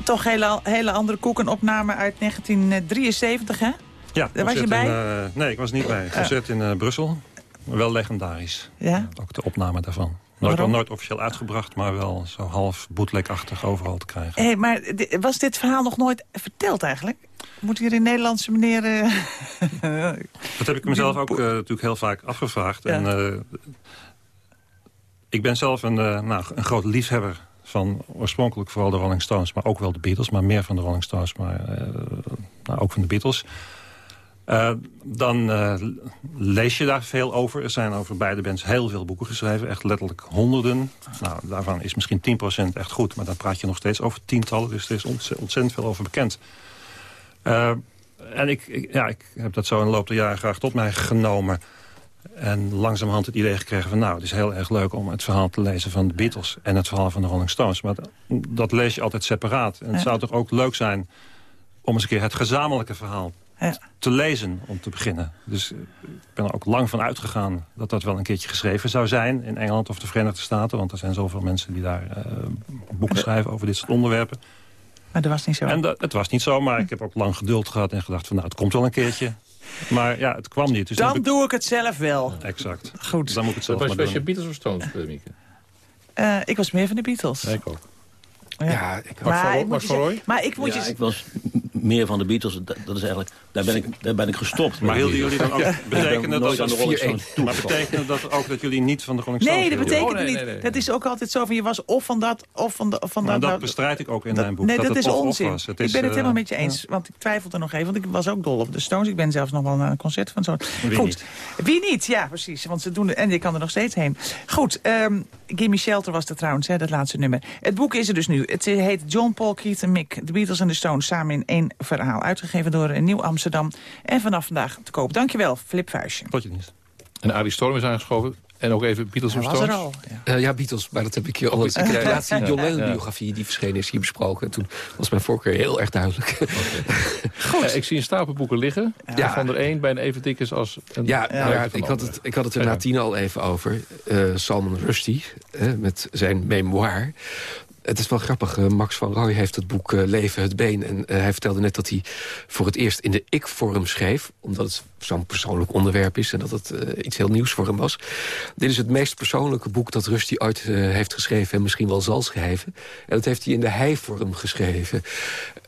Speaker 9: Toch hele, hele andere koek. Een opname uit 1973, hè?
Speaker 13: Ja,
Speaker 9: Daar was je bij?
Speaker 13: In, uh, nee, ik was niet bij. Gezet in uh, Brussel. Wel legendarisch.
Speaker 9: Ja?
Speaker 13: Ook de opname daarvan. Nooit, nooit officieel uitgebracht, maar wel zo half bootlegachtig overal te krijgen.
Speaker 9: Hey, maar was dit verhaal nog nooit verteld eigenlijk? Moet hier in Nederlandse meneer... Uh...
Speaker 13: Dat heb ik mezelf ook uh, natuurlijk heel vaak afgevraagd. En, uh, ik ben zelf een, nou, een groot liefhebber van oorspronkelijk vooral de Rolling Stones... maar ook wel de Beatles, maar meer van de Rolling Stones, maar nou, ook van de Beatles... Uh, dan uh, lees je daar veel over. Er zijn over beide bands heel veel boeken geschreven. Echt letterlijk honderden. Nou, daarvan is misschien 10% echt goed. Maar dan praat je nog steeds over tientallen. Dus er is ontzettend veel over bekend. En ik, ik, ja, ik heb dat zo in de loop der jaren graag tot mij genomen. En langzamerhand het idee gekregen van... nou, het is heel erg leuk om het verhaal te lezen van de Beatles... en het verhaal van de Rolling Stones. Maar dat, lees je altijd separaat. En het zou toch ook leuk zijn om eens een keer het gezamenlijke verhaal ja. te lezen om te beginnen. Dus ik ben er ook lang van uitgegaan dat dat wel een keertje geschreven zou zijn... in Engeland of de Verenigde Staten. Want er zijn zoveel mensen die daar uh, boeken schrijven over dit soort onderwerpen.
Speaker 9: Maar dat was niet zo.
Speaker 13: En dat, het was niet zo, maar ik heb ook lang geduld gehad en gedacht van... nou, het komt wel een keertje. Maar ja, het kwam niet.
Speaker 9: Dus dan, doe ik het zelf wel.
Speaker 13: Exact.
Speaker 9: Goed.
Speaker 13: Dus dan moet ik het zelf
Speaker 11: was,
Speaker 13: maar
Speaker 11: was
Speaker 13: doen.
Speaker 11: je Beatles of Stones, Mieke?
Speaker 9: Uh, ik was meer van de Beatles.
Speaker 11: Ja, ik ook.
Speaker 9: Ja,
Speaker 10: ja ik
Speaker 11: Max
Speaker 9: maar,
Speaker 11: van,
Speaker 9: ik
Speaker 11: van Roy?
Speaker 9: maar ik moet
Speaker 12: Ja,
Speaker 9: je...
Speaker 12: ik was meer van de Beatles. Dat, dat is eigenlijk, daar, ben ik, daar ben ik gestopt.
Speaker 13: Maar hielden jullie dan ook... Betekende
Speaker 12: nooit
Speaker 13: dat,
Speaker 12: aan de
Speaker 13: dat, maar betekende dat ook dat jullie niet van de Rolling Stones
Speaker 9: Nee, dat betekent
Speaker 11: Oh, nee,
Speaker 9: niet.
Speaker 11: nee, nee.
Speaker 9: Dat is ook altijd zo van je was of van dat of van, de, of van
Speaker 13: Maar
Speaker 9: dat.
Speaker 13: dat bestrijd ik ook in
Speaker 9: dat-
Speaker 13: mijn boek.
Speaker 9: Nee,
Speaker 13: dat,
Speaker 9: dat,
Speaker 13: het
Speaker 9: is
Speaker 13: of-of
Speaker 9: onzin.
Speaker 13: was. Het
Speaker 9: ik
Speaker 13: is,
Speaker 9: ben het
Speaker 13: eh,
Speaker 9: helemaal met je eens. Want ik twijfelde nog even. Want ik was ook dol op de Stones. Ik ben zelfs nog wel naar een concert van zo'n...
Speaker 13: Wie
Speaker 9: Goed.
Speaker 13: niet?
Speaker 9: Wie niet? Ja, precies. Want ze doen het, en ik kan er nog steeds heen. Goed. ehm Gimme Shelter was er trouwens, hè, dat laatste nummer. Het boek is er dus nu. Het heet John, Paul, Keith en Mick. The Beatles en de Stones samen in één verhaal. Uitgegeven door een Nieuw Amsterdam. En vanaf vandaag te koop. Dankjewel, Flip Vuijsje.
Speaker 13: Tot je dienst.
Speaker 11: En Arie Storm is aangeschoven. En ook even Beatles of
Speaker 9: was
Speaker 11: Stones.
Speaker 9: er al. Ja.
Speaker 10: Eh, ja, Beatles, maar dat heb ik je al eens. Ik heb laatst die John Lennon biografie die verschenen is hier besproken. En toen was mijn voorkeur heel erg duidelijk.
Speaker 11: Eh, ik zie een stapel boeken liggen.
Speaker 10: Ja.
Speaker 11: Van er één bijna even dik is als een
Speaker 10: Ja, nou ja, ik,
Speaker 11: de
Speaker 10: had het, ik had het er na tien al even over. Eh, Salman Rushdie, eh, met zijn memoir. Het is wel grappig, eh, Max van Rooij heeft het boek eh, Leven het Been. En eh, hij vertelde net dat hij voor het eerst in de ik-vorm schreef. Omdat het zo'n persoonlijk onderwerp is en dat het iets heel nieuws voor hem was. Dit is het meest persoonlijke boek dat Rushdie ooit heeft geschreven... en misschien wel zal schrijven. En dat heeft hij in de hij-vorm geschreven.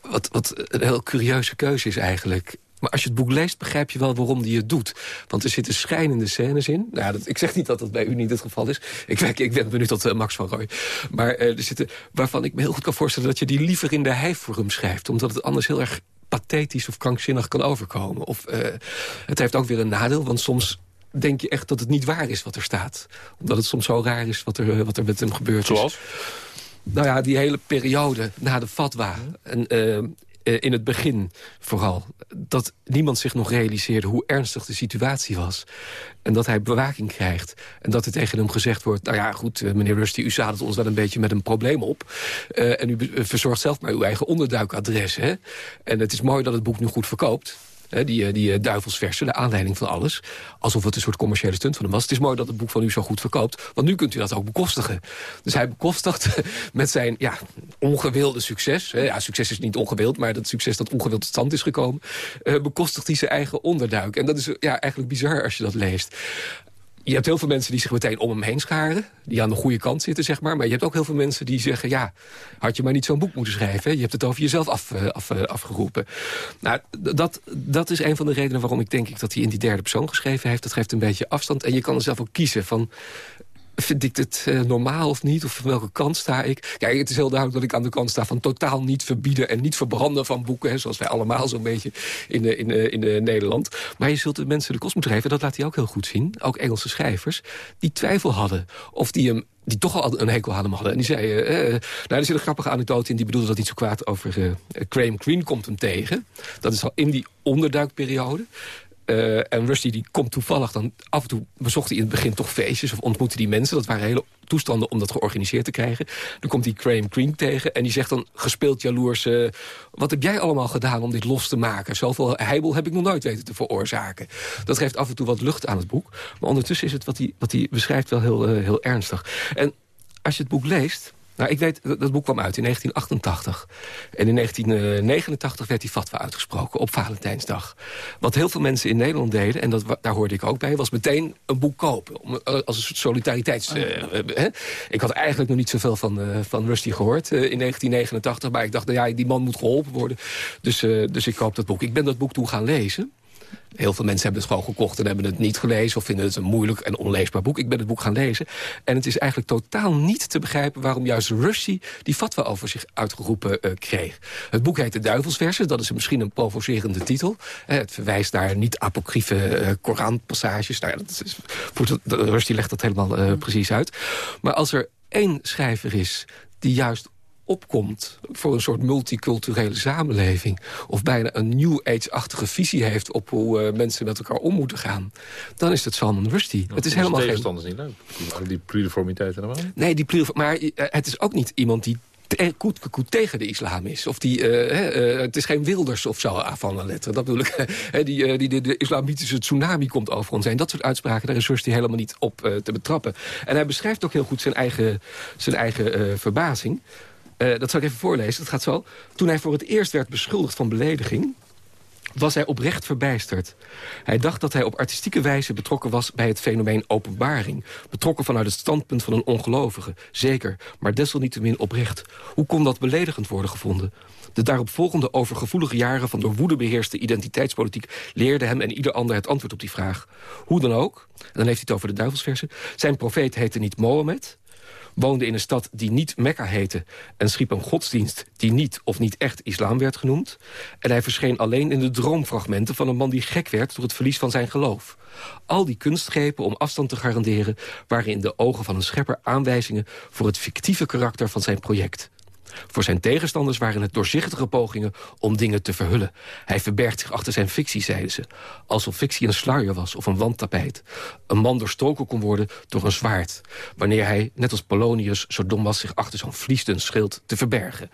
Speaker 10: Wat, wat een heel curieuze keuze is eigenlijk... Maar als je het boek leest, begrijp je wel waarom hij het doet. Want er zitten schijnende scènes in. Nou, dat, ik zeg niet dat dat bij u niet het geval is. Ik, ik, ik wend me nu tot Max van Rooij. Maar eh, er zitten waarvan ik me heel goed kan voorstellen... dat je die liever in de hij-vorm schrijft. Omdat het anders heel erg pathetisch of krankzinnig kan overkomen. Of eh, het heeft ook weer een nadeel, want soms denk je echt dat het niet waar is wat er staat. Omdat het soms zo raar is wat er, eh, wat er met hem gebeurd
Speaker 11: Zoals?
Speaker 10: is. Nou ja, die hele periode na de fatwa. En, eh, in het begin vooral. Dat niemand zich nog realiseerde hoe ernstig de situatie was. En dat hij bewaking krijgt. En dat er tegen hem gezegd wordt... nou ja, goed, eh, meneer Rusty, u zadelt ons wel een beetje met een probleem op. Eh, en u verzorgt zelf maar uw eigen onderduikadres. Hè? En het is mooi dat het boek nu goed verkoopt. Die, eh, die eh, duivelsversen, de aanleiding van alles. Alsof het een soort commerciële stunt van hem was. Het is mooi dat het boek van u zo goed verkoopt. Want nu kunt u dat ook bekostigen. Dus hij bekostigt met zijn ja, ongewilde succes. Ja, succes is niet ongewild, maar dat succes dat ongewild tot stand is gekomen. eh, bekostigt hij zijn eigen onderduik. En dat is ja, eigenlijk bizar als je dat leest. Je hebt heel veel mensen die zich meteen om hem heen scharen. Die aan de goede kant zitten, zeg maar. Maar je hebt ook heel veel mensen die zeggen... ja, had je maar niet zo'n boek moeten schrijven. Je hebt het over jezelf af, eh, af, eh, afgeroepen. Nou, dat, dat is een van de redenen waarom ik denk ik dat hij in die derde persoon geschreven heeft. Dat geeft een beetje afstand. En je kan er zelf ook kiezen van... Vind ik het eh, normaal of niet? Of van welke kant sta ik? Kijk, het is heel duidelijk dat ik aan de kant sta van totaal niet verbieden... en niet verbranden van boeken, hè, zoals wij allemaal zo'n beetje in, eh, in, eh, in eh, Nederland. Maar je zult de mensen de kost moeten geven, dat laat hij ook heel goed zien. Ook Engelse schrijvers, die twijfel hadden. Of die hem die toch al een hekel aan hem hadden. En die zeiden, eh, nou, er zit een grappige anekdote in... die bedoelde dat niet zo kwaad over uh, Graham komt hem tegen. Dat is al in die onderduikperiode. Uh, en Rusty die komt toevallig dan af en toe bezocht hij in het begin toch feestjes of ontmoette die mensen. Dat waren hele toestanden om dat georganiseerd te krijgen. Dan komt hij Graham Greene tegen en die zegt dan gespeeld jaloers... Uh, wat heb jij allemaal gedaan om dit los te maken? Zoveel heibel heb ik nog nooit weten te veroorzaken. Dat geeft af en toe wat lucht aan het boek. Maar ondertussen is het wat hij, wat hij beschrijft wel heel, uh, heel ernstig. En als je het boek leest... Nou, ik weet, dat boek kwam uit in 1988. En in 1989 werd die fatwa uitgesproken op Valentijnsdag. Wat heel veel mensen in Nederland deden, en dat, daar hoorde ik ook bij... was meteen een boek kopen, om, eh, als een soort solidariteits... Oh, uh, ik had eigenlijk nog niet zoveel van, uh, van Rusty gehoord in 1989... maar ik dacht, nou ja, die man moet geholpen worden. Dus, dus ik koop dat boek. Ik ben dat boek toen gaan lezen... Heel veel mensen hebben het gewoon gekocht en hebben het niet gelezen... of vinden het een moeilijk en onleesbaar boek. Ik ben het boek gaan lezen. En het is eigenlijk totaal niet te begrijpen... waarom juist Rusty die fatwa over zich uitgeroepen uh, kreeg. Het boek heet De Duivelsversen. Dat is misschien een provocerende titel. Uh, het verwijst naar niet-apocryfe uh, Koranpassages. Nou ja, dat is, Rusty legt dat helemaal precies uit. Maar als er één schrijver is die juist opkomt voor een soort multiculturele samenleving... of bijna een New Age-achtige visie heeft op hoe uh, mensen met elkaar om moeten gaan... dan is het Salman Rushdie. Het is helemaal
Speaker 11: tegenstanders geen... niet leuk. Die pluriformiteit helemaal
Speaker 10: Nee, die maar uh, het is ook niet iemand die goed, goed tegen de islam is. Of die, uh, uh, het is geen Wilders of zo van een letter. Dat bedoel ik. die, die, de, de, islamitische tsunami komt over ons heen. Dat soort uitspraken, daar is Rusty helemaal niet op te betrappen. En hij beschrijft ook heel goed zijn eigen, zijn eigen verbazing. Uh, dat zal ik even voorlezen, dat gaat zo. Toen hij voor het eerst werd beschuldigd van belediging was hij oprecht verbijsterd. Hij dacht dat hij op artistieke wijze betrokken was bij het fenomeen openbaring. Betrokken vanuit het standpunt van een ongelovige. Zeker, maar desalniettemin oprecht. Hoe kon dat beledigend worden gevonden? De daaropvolgende overgevoelige jaren van door woede beheerste identiteitspolitiek... leerden hem en ieder ander het antwoord op die vraag. Hoe dan ook, en dan heeft hij het over de duivelsversen... zijn profeet heette niet Mohammed, woonde in een stad die niet Mekka heette... en schiep een godsdienst die niet of niet echt islam werd genoemd. En hij verscheen alleen in de droomfragmenten van een man die gek werd... door het verlies van zijn geloof. Al die kunstgrepen om afstand te garanderen... waren in de ogen van een schepper aanwijzingen... voor het fictieve karakter van zijn project. Voor zijn tegenstanders waren het doorzichtige pogingen om dingen te verhullen. Hij verbergt zich achter zijn fictie, zeiden ze. Alsof fictie een sluier was of een wandtapijt. Een man doorstoken kon worden door een zwaard. Wanneer hij, net als Polonius, zo dom was zich achter zo'n vliesden schild te verbergen.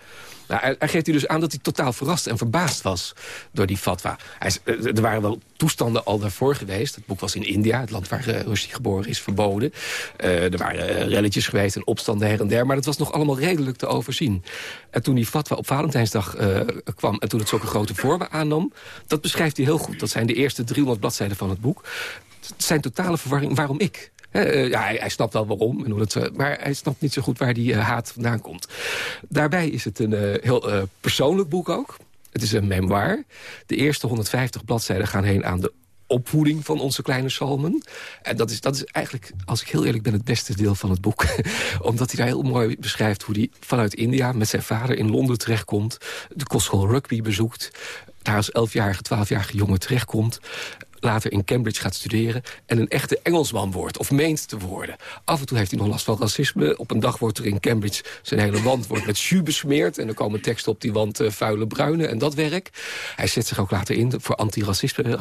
Speaker 10: Nou, hij, geeft hier dus aan dat hij totaal verrast en verbaasd was door die fatwa. Hij, eh, er waren wel toestanden al daarvoor geweest. Het boek was in India, het land waar uh, geboren is, verboden. Uh, er waren relletjes geweest en opstanden her en der. Maar dat was nog allemaal redelijk te overzien. En toen die fatwa op Valentijnsdag kwam... en toen het zulke grote vormen aannam... dat beschrijft hij heel goed. Dat zijn de eerste 300 bladzijden van het boek. Het zijn totale verwarring. Waarom ik? Uh, ja, hij, snapt wel waarom, en hoe dat, maar hij snapt niet zo goed waar die uh, haat vandaan komt. Daarbij is het een heel persoonlijk boek ook. Het is een memoir. De eerste 150 bladzijden gaan heen aan de opvoeding van onze kleine Salmen. En dat is, dat is eigenlijk, als ik heel eerlijk ben, het beste deel van het boek. Omdat hij daar heel mooi beschrijft hoe hij vanuit India... met zijn vader in Londen terechtkomt. De kostschool rugby bezoekt. Daar als 11-jarige, 12-jarige jongen terechtkomt later in Cambridge gaat studeren... en een echte Engelsman wordt, of meent te worden. Af en toe heeft hij nog last van racisme. Op een dag wordt er in Cambridge zijn hele wand wordt met jus besmeerd... en er komen teksten op die wand uh, vuile bruine en dat werk. Hij zet zich ook later in voor anti-racisme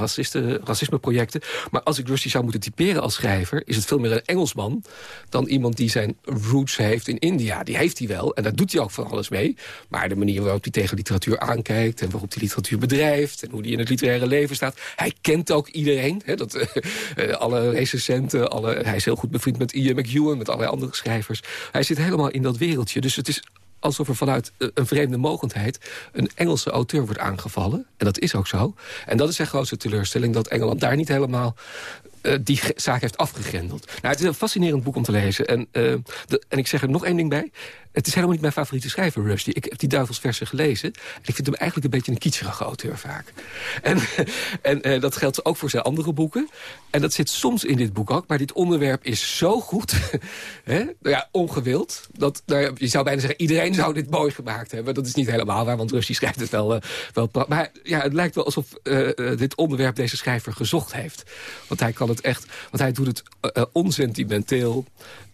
Speaker 10: racisme projecten. Maar als ik Rusty zou moeten typeren als schrijver... is het veel meer een Engelsman dan iemand die zijn roots heeft in India. Die heeft hij wel, en daar doet hij ook van alles mee. Maar de manier waarop hij tegen literatuur aankijkt... en waarop hij literatuur bedrijft... en hoe hij in het literaire leven staat... hij kent ook iedereen. Hè, dat, uh, alle recensenten, alle, hij is heel goed bevriend met Ian McEwan... met allerlei andere schrijvers. Hij zit helemaal in dat wereldje. Dus het is alsof er vanuit een vreemde mogendheid... een Engelse auteur wordt aangevallen. En dat is ook zo. En dat is zijn grootste teleurstelling... dat Engeland daar niet helemaal uh, die zaak heeft afgegrendeld. Nou, het is een fascinerend boek om te lezen. En, en ik zeg er nog één ding bij. Het is helemaal niet mijn favoriete schrijver, Rusty. Ik heb die Duivelsversen gelezen. En ik vind hem eigenlijk een beetje een kietscherige auteur vaak. En, en uh, dat geldt ook voor zijn andere boeken. En dat zit soms in dit boek ook. Maar dit onderwerp is zo goed. hè? Nou ja, ongewild. Dat, nou je zou bijna zeggen, iedereen zou dit mooi gemaakt hebben. Dat is niet helemaal waar, want Rusty schrijft het wel, uh, wel Maar ja, het lijkt wel alsof uh, dit onderwerp deze schrijver gezocht heeft. Want hij kan het echt... Want hij doet het onsentimenteel.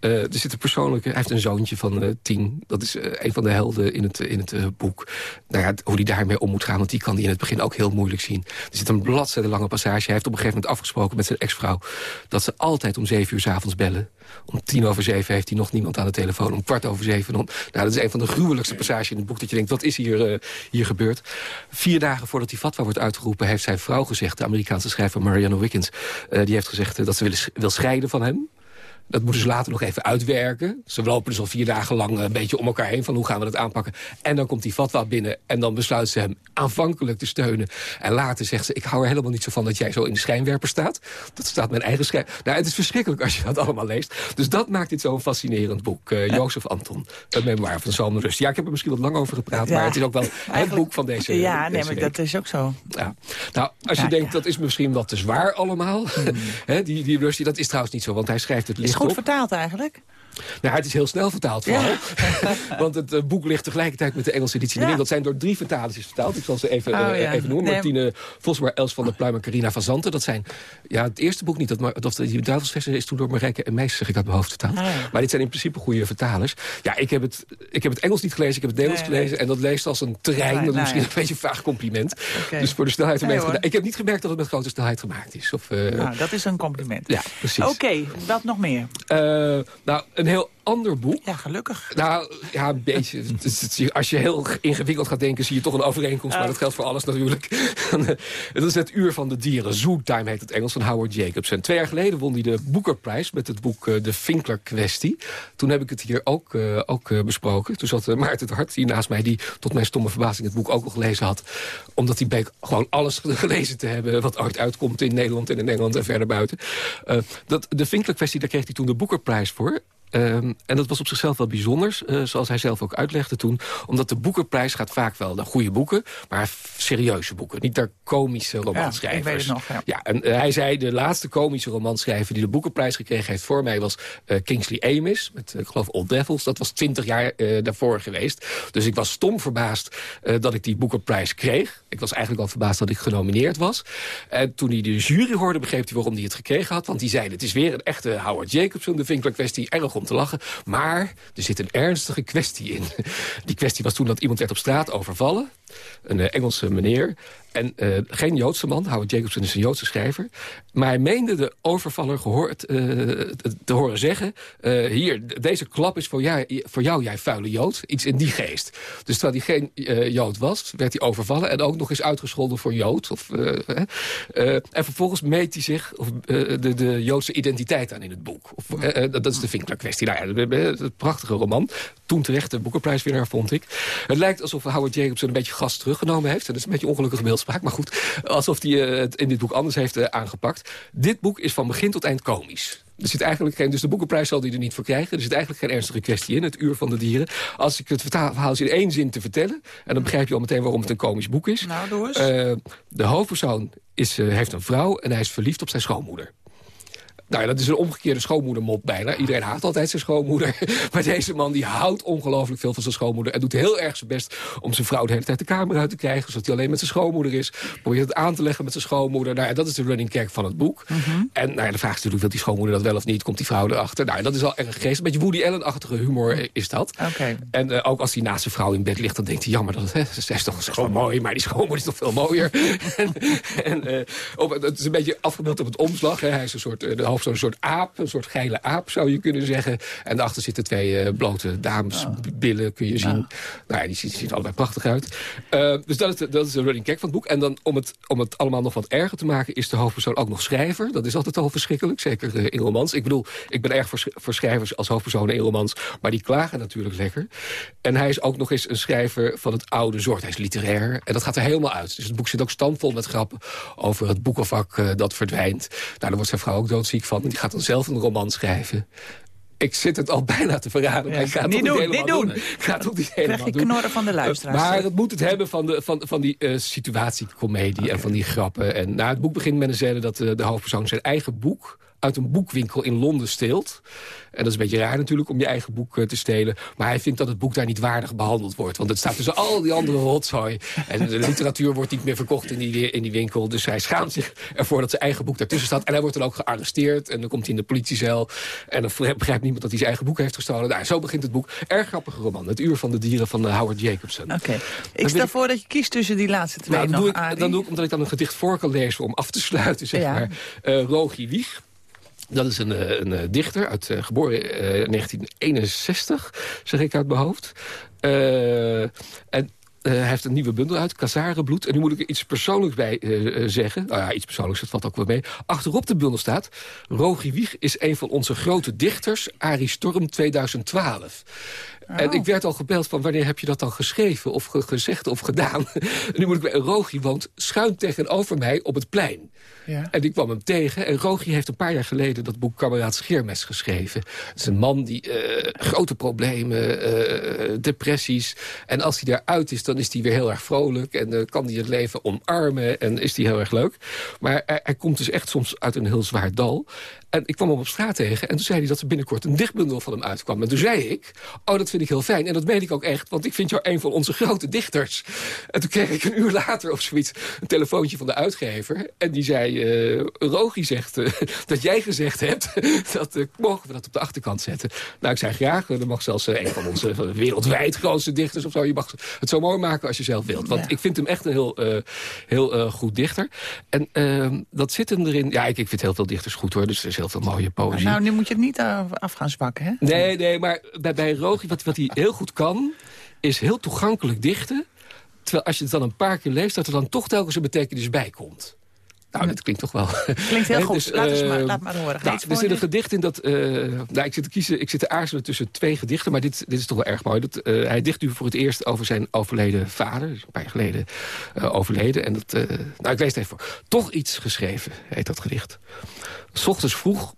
Speaker 10: er zit een persoonlijke... Hij heeft een zoontje van tien dat is uh, een van de helden in het, in het uh, boek. Nou hoe hij daarmee om moet gaan, want die kan hij in het begin ook heel moeilijk zien. Er zit een bladzijde lange passage. Hij heeft op een gegeven moment afgesproken met zijn ex-vrouw... dat ze altijd om zeven uur s avonds bellen. Om tien over zeven heeft hij nog niemand aan de telefoon. Om kwart over zeven. Nou, dat is een van de gruwelijkste passages in het boek. Dat je denkt, wat is hier, uh, hier gebeurd? Vier dagen voordat die fatwa wordt uitgeroepen... heeft zijn vrouw gezegd, de Amerikaanse schrijver Marianne Wickens... die heeft gezegd dat ze wil, wil scheiden van hem Dat moeten ze later nog even uitwerken. Ze lopen dus al vier dagen lang een beetje om elkaar heen... van hoe gaan we dat aanpakken. En dan komt die fatwa binnen en dan besluit ze hem aanvankelijk te steunen. En later zegt ze, ik hou er helemaal niet zo van dat jij zo in de schijnwerper staat. Dat staat mijn eigen schijn. Nou, het is verschrikkelijk als je dat allemaal leest. Dus dat maakt dit zo'n fascinerend boek. Uh, Jozef Anton, een memoir van Salman Rust. Ja, ik heb er misschien wat lang over gepraat, maar het is ook wel het boek van deze
Speaker 9: Ja,
Speaker 10: deze
Speaker 9: nee, maar dat is ook zo.
Speaker 10: Ja. Nou, als je denkt, dat is misschien wat te zwaar allemaal. Hmm. die, die dat is trouwens niet zo, want hij schrijft het licht
Speaker 9: goed vertaald eigenlijk?
Speaker 10: Nou, het is heel snel vertaald vooral. Want het uh, boek ligt tegelijkertijd met de Engelse editie in de winkel. Dat zijn door drie vertalers vertaald. Ik zal ze even, oh, uh, even noemen. Nee. Martine Vosmer, Els van der Pluim en Carina van Zanten. Dat zijn ja, het eerste boek niet. Dat, maar, dat, die duivelsversie is toen door Marijke en Meijs, zeg ik uit mijn hoofd vertaald. Ah, maar dit zijn in principe goede vertalers. Ja, ik heb, het, ik heb het Engels niet gelezen, ik heb het Nederlands nee, gelezen. En dat leest als een terrein. Nee, dat is misschien een beetje een vaag compliment. Okay. Dus voor de snelheid nee, Ik heb niet gemerkt dat het met grote snelheid gemaakt is. Of, uh,
Speaker 9: nou, dat is een compliment.
Speaker 10: Ja, precies.
Speaker 9: Oké, okay, wat nog meer?
Speaker 10: nou, een heel ander boek.
Speaker 9: Ja, gelukkig.
Speaker 10: Nou, ja, een beetje. Als je heel ingewikkeld gaat denken, zie je toch een overeenkomst. Maar dat geldt voor alles natuurlijk. dat is het Uur van de Dieren. Zoo Time heet het Engels van Howard Jacobs. En twee jaar geleden won hij de Boekerprijs met het boek uh, De Finkler Kwestie. Toen heb ik het hier ook, uh, ook besproken. Toen zat Maarten het Hart hier naast mij, die tot mijn stomme verbazing het boek ook al gelezen had. Omdat hij bleek gewoon alles gelezen te hebben wat ooit uitkomt in Nederland en in Engeland en verder buiten. dat, de Finkler Kwestie, daar kreeg hij toen de Boekerprijs voor. Um, en dat was op zichzelf wel bijzonder, uh, zoals hij zelf ook uitlegde toen. Omdat de boekenprijs gaat vaak wel naar goede boeken... maar serieuze boeken, niet naar komische romanschrijvers.
Speaker 9: Ja, ik weet het nog, ja.
Speaker 10: ja en uh, hij zei, de laatste komische romanschrijver... die de boekenprijs gekregen heeft voor mij was uh, Kingsley Amis... met, ik geloof, Old Devils. Dat was twintig jaar daarvoor geweest. Dus ik was stom verbaasd dat ik die boekenprijs kreeg. Ik was eigenlijk al verbaasd dat ik genomineerd was. En toen hij de jury hoorde, begreep hij waarom hij het gekregen had. Want die zei, het is weer een echte Howard Jacobson, de Vinkler-kwestie. Erg om te lachen. Maar er zit een ernstige kwestie in. Die kwestie was toen dat iemand werd op straat overvallen. Een uh, Engelse meneer. En uh, geen Joodse man, Howard Jacobson is een Joodse schrijver. Maar hij meende de overvaller gehoord, uh, te horen zeggen... Hier, deze klap is voor jou, voor jou, jij vuile Jood. Iets in die geest. Dus terwijl hij geen Jood was, werd hij overvallen... en ook nog eens uitgescholden voor Jood. Of, en vervolgens meet hij zich of, de, de Joodse identiteit aan in het boek. Of, dat is de Vinkler-kwestie. Nou ja, een prachtige roman. Toen terecht de boekenprijswinnaar, vond ik. Het lijkt alsof Howard Jacobson een beetje gas teruggenomen heeft. En dat is een beetje ongelukkig beeldspraak. Maar goed, alsof hij het in dit boek anders heeft aangepakt. Dit boek is van begin tot eind komisch. Er zit eigenlijk geen, dus de boekenprijs zal hij er niet voor krijgen. Er zit eigenlijk geen ernstige kwestie in, het uur van de dieren. Als ik het verhaal in één zin te vertellen... en dan begrijp je al meteen waarom het een komisch boek is.
Speaker 9: Nou, doe eens.
Speaker 10: Uh, de hoofdpersoon is, uh, heeft een vrouw en hij is verliefd op zijn schoonmoeder. Nou, dat is een omgekeerde schoonmoedermop bijna. Iedereen haat altijd zijn schoonmoeder. Maar deze man die houdt ongelooflijk veel van zijn schoonmoeder... en doet heel erg zijn best om zijn vrouw de hele tijd de kamer uit te krijgen... zodat hij alleen met zijn schoonmoeder is. Probeert het aan te leggen met zijn schoonmoeder. Nou ja, dat is de running gag van het boek.
Speaker 9: Mhm.
Speaker 10: En nou ja, de vraag is natuurlijk, wil die schoonmoeder dat wel of niet? Komt die vrouw erachter? Nou, dat is al erg geest. Een beetje Woody Allen-achtige humor is dat.
Speaker 9: Okay.
Speaker 10: En uh, ook als hij naast zijn vrouw in bed ligt... dan denkt hij, jammer, dat, hè, zij is toch gewoon mooi... maar die schoonmoeder is toch veel mooier. en en uh, op, het is een beetje afgebeeld op het omslag. Hè. Hij is een soort, uh, de hoofdpersoon een soort aap een soort geile aap zou je kunnen zeggen. En daarachter zitten twee uh, blote damesbillen, kun je zien. Nou ja, die ziet, er allebei prachtig uit. Uh, dus dat is, dat is de running gag van het boek. En dan om het, om het allemaal nog wat erger te maken... is de hoofdpersoon ook nog schrijver. Dat is altijd al verschrikkelijk, zeker uh, in romans. Ik bedoel, ik ben erg voor, voor schrijvers als hoofdpersonen in romans... maar die klagen natuurlijk lekker. En hij is ook nog eens een schrijver van het oude soort. Hij is literair en dat gaat er helemaal uit. Dus het boek zit ook standvol met grappen over het boekenvak dat verdwijnt. Nou, daar wordt zijn vrouw ook doodziek van. En die gaat dan zelf een roman schrijven. Ik zit het al bijna te verraden, maar ja, ik ga het niet, doen, niet doen. doen. Ik ga het ook niet helemaal
Speaker 9: Krijg je knorren van de luisteraars.
Speaker 10: Maar het moet het hebben van, de, van, van die uh, situatiecomedie okay. en van die grappen. En nou, het boek begint met een scène dat uh, de hoofdpersoon zijn eigen boek uit een boekwinkel in Londen steelt. En dat is een beetje raar natuurlijk om je eigen boek uh, te stelen. Maar hij vindt dat het boek daar niet waardig behandeld wordt. Want het staat tussen al die andere rotzooi. En de literatuur wordt niet meer verkocht in die, in die winkel. Dus hij schaamt zich ervoor dat zijn eigen boek daartussen staat. En hij wordt dan ook gearresteerd. En dan komt hij in de politiecel. En dan begrijpt niemand dat hij zijn eigen boek heeft gestolen. Nou, zo begint het boek. Erg grappige roman. Het Uur van de Dieren van uh, Howard Jacobson.
Speaker 9: Oké. Okay. Ik stel voor dat je kiest tussen die laatste twee
Speaker 10: nou,
Speaker 9: dan
Speaker 10: doe ik, dan doe ik omdat ik dan een gedicht voor kan lezen om af te sluiten, zeg
Speaker 9: Ja.
Speaker 10: maar. Uh, Rogi Wieg. Dat is een, een, een dichter, uit, uh, geboren in uh, 1961, zeg ik uit mijn hoofd. En hij heeft een nieuwe bundel uit, Kazarenbloed. En nu moet ik er iets persoonlijks bij zeggen. Nou ja, iets persoonlijks, dat valt ook wel mee. Achterop de bundel staat... Rogie Wieg is een van onze grote dichters, Arie Storm 2012. En
Speaker 9: Oh.
Speaker 10: ik werd al gebeld van wanneer heb je dat dan geschreven of ge- gezegd of gedaan. en nu moet ik bij Rogie, want schuin tegenover mij op het plein.
Speaker 9: Ja.
Speaker 10: En ik kwam hem tegen. En Rogie heeft een paar jaar geleden dat boek Kameraad Scheermes geschreven. Het is een man die eh, grote problemen, eh, depressies. En als hij daaruit is, dan is hij weer heel erg vrolijk. En eh, kan hij het leven omarmen en is hij heel erg leuk. Maar hij, hij komt dus echt soms uit een heel zwaar dal. En ik kwam hem op straat tegen en toen zei hij dat er binnenkort een dichtbundel van hem uitkwam. En toen zei ik, oh dat vind ik heel fijn. En dat meen ik ook echt, want ik vind jou een van onze grote dichters. En toen kreeg ik een uur later of zoiets een telefoontje van de uitgever. En die zei, eh Rogie zegt eh, dat jij gezegd hebt, dat eh, mogen we dat op de achterkant zetten. Nou, ik zei graag, dat mag zelfs een van onze wereldwijd grootste dichters of zo. Je mag het zo mooi maken als je zelf wilt. Want
Speaker 9: Ja.
Speaker 10: ik vind hem echt een heel, heel goed dichter. En eh, dat zit hem erin. Ja, ik, ik vind heel veel dichters goed hoor. Dus heel veel mooie poëzie.
Speaker 9: Nou, nu moet je het niet eh, af gaan zwakken, hè?
Speaker 10: Nee, nee, maar bij, bij Rogi, wat, wat hij heel goed kan... is heel toegankelijk dichten. Terwijl als je het dan een paar keer leest... dat er dan toch telkens een betekenis bij komt. Nou, dat klinkt toch wel...
Speaker 9: Klinkt heel goed.
Speaker 10: dus,
Speaker 9: laat, eens
Speaker 10: eh,
Speaker 9: maar, laat maar horen.
Speaker 10: Nou, er zit een gedicht in dat... eh, nou, ik zit te kiezen, ik zit te aarzelen tussen twee gedichten... maar dit, dit is toch wel erg mooi. Dat, eh, hij dicht nu voor het eerst over zijn overleden vader. Een paar jaar geleden eh, overleden. En dat, eh, nou, ik lees het even voor. Toch iets geschreven, heet dat gedicht. S ochtends vroeg,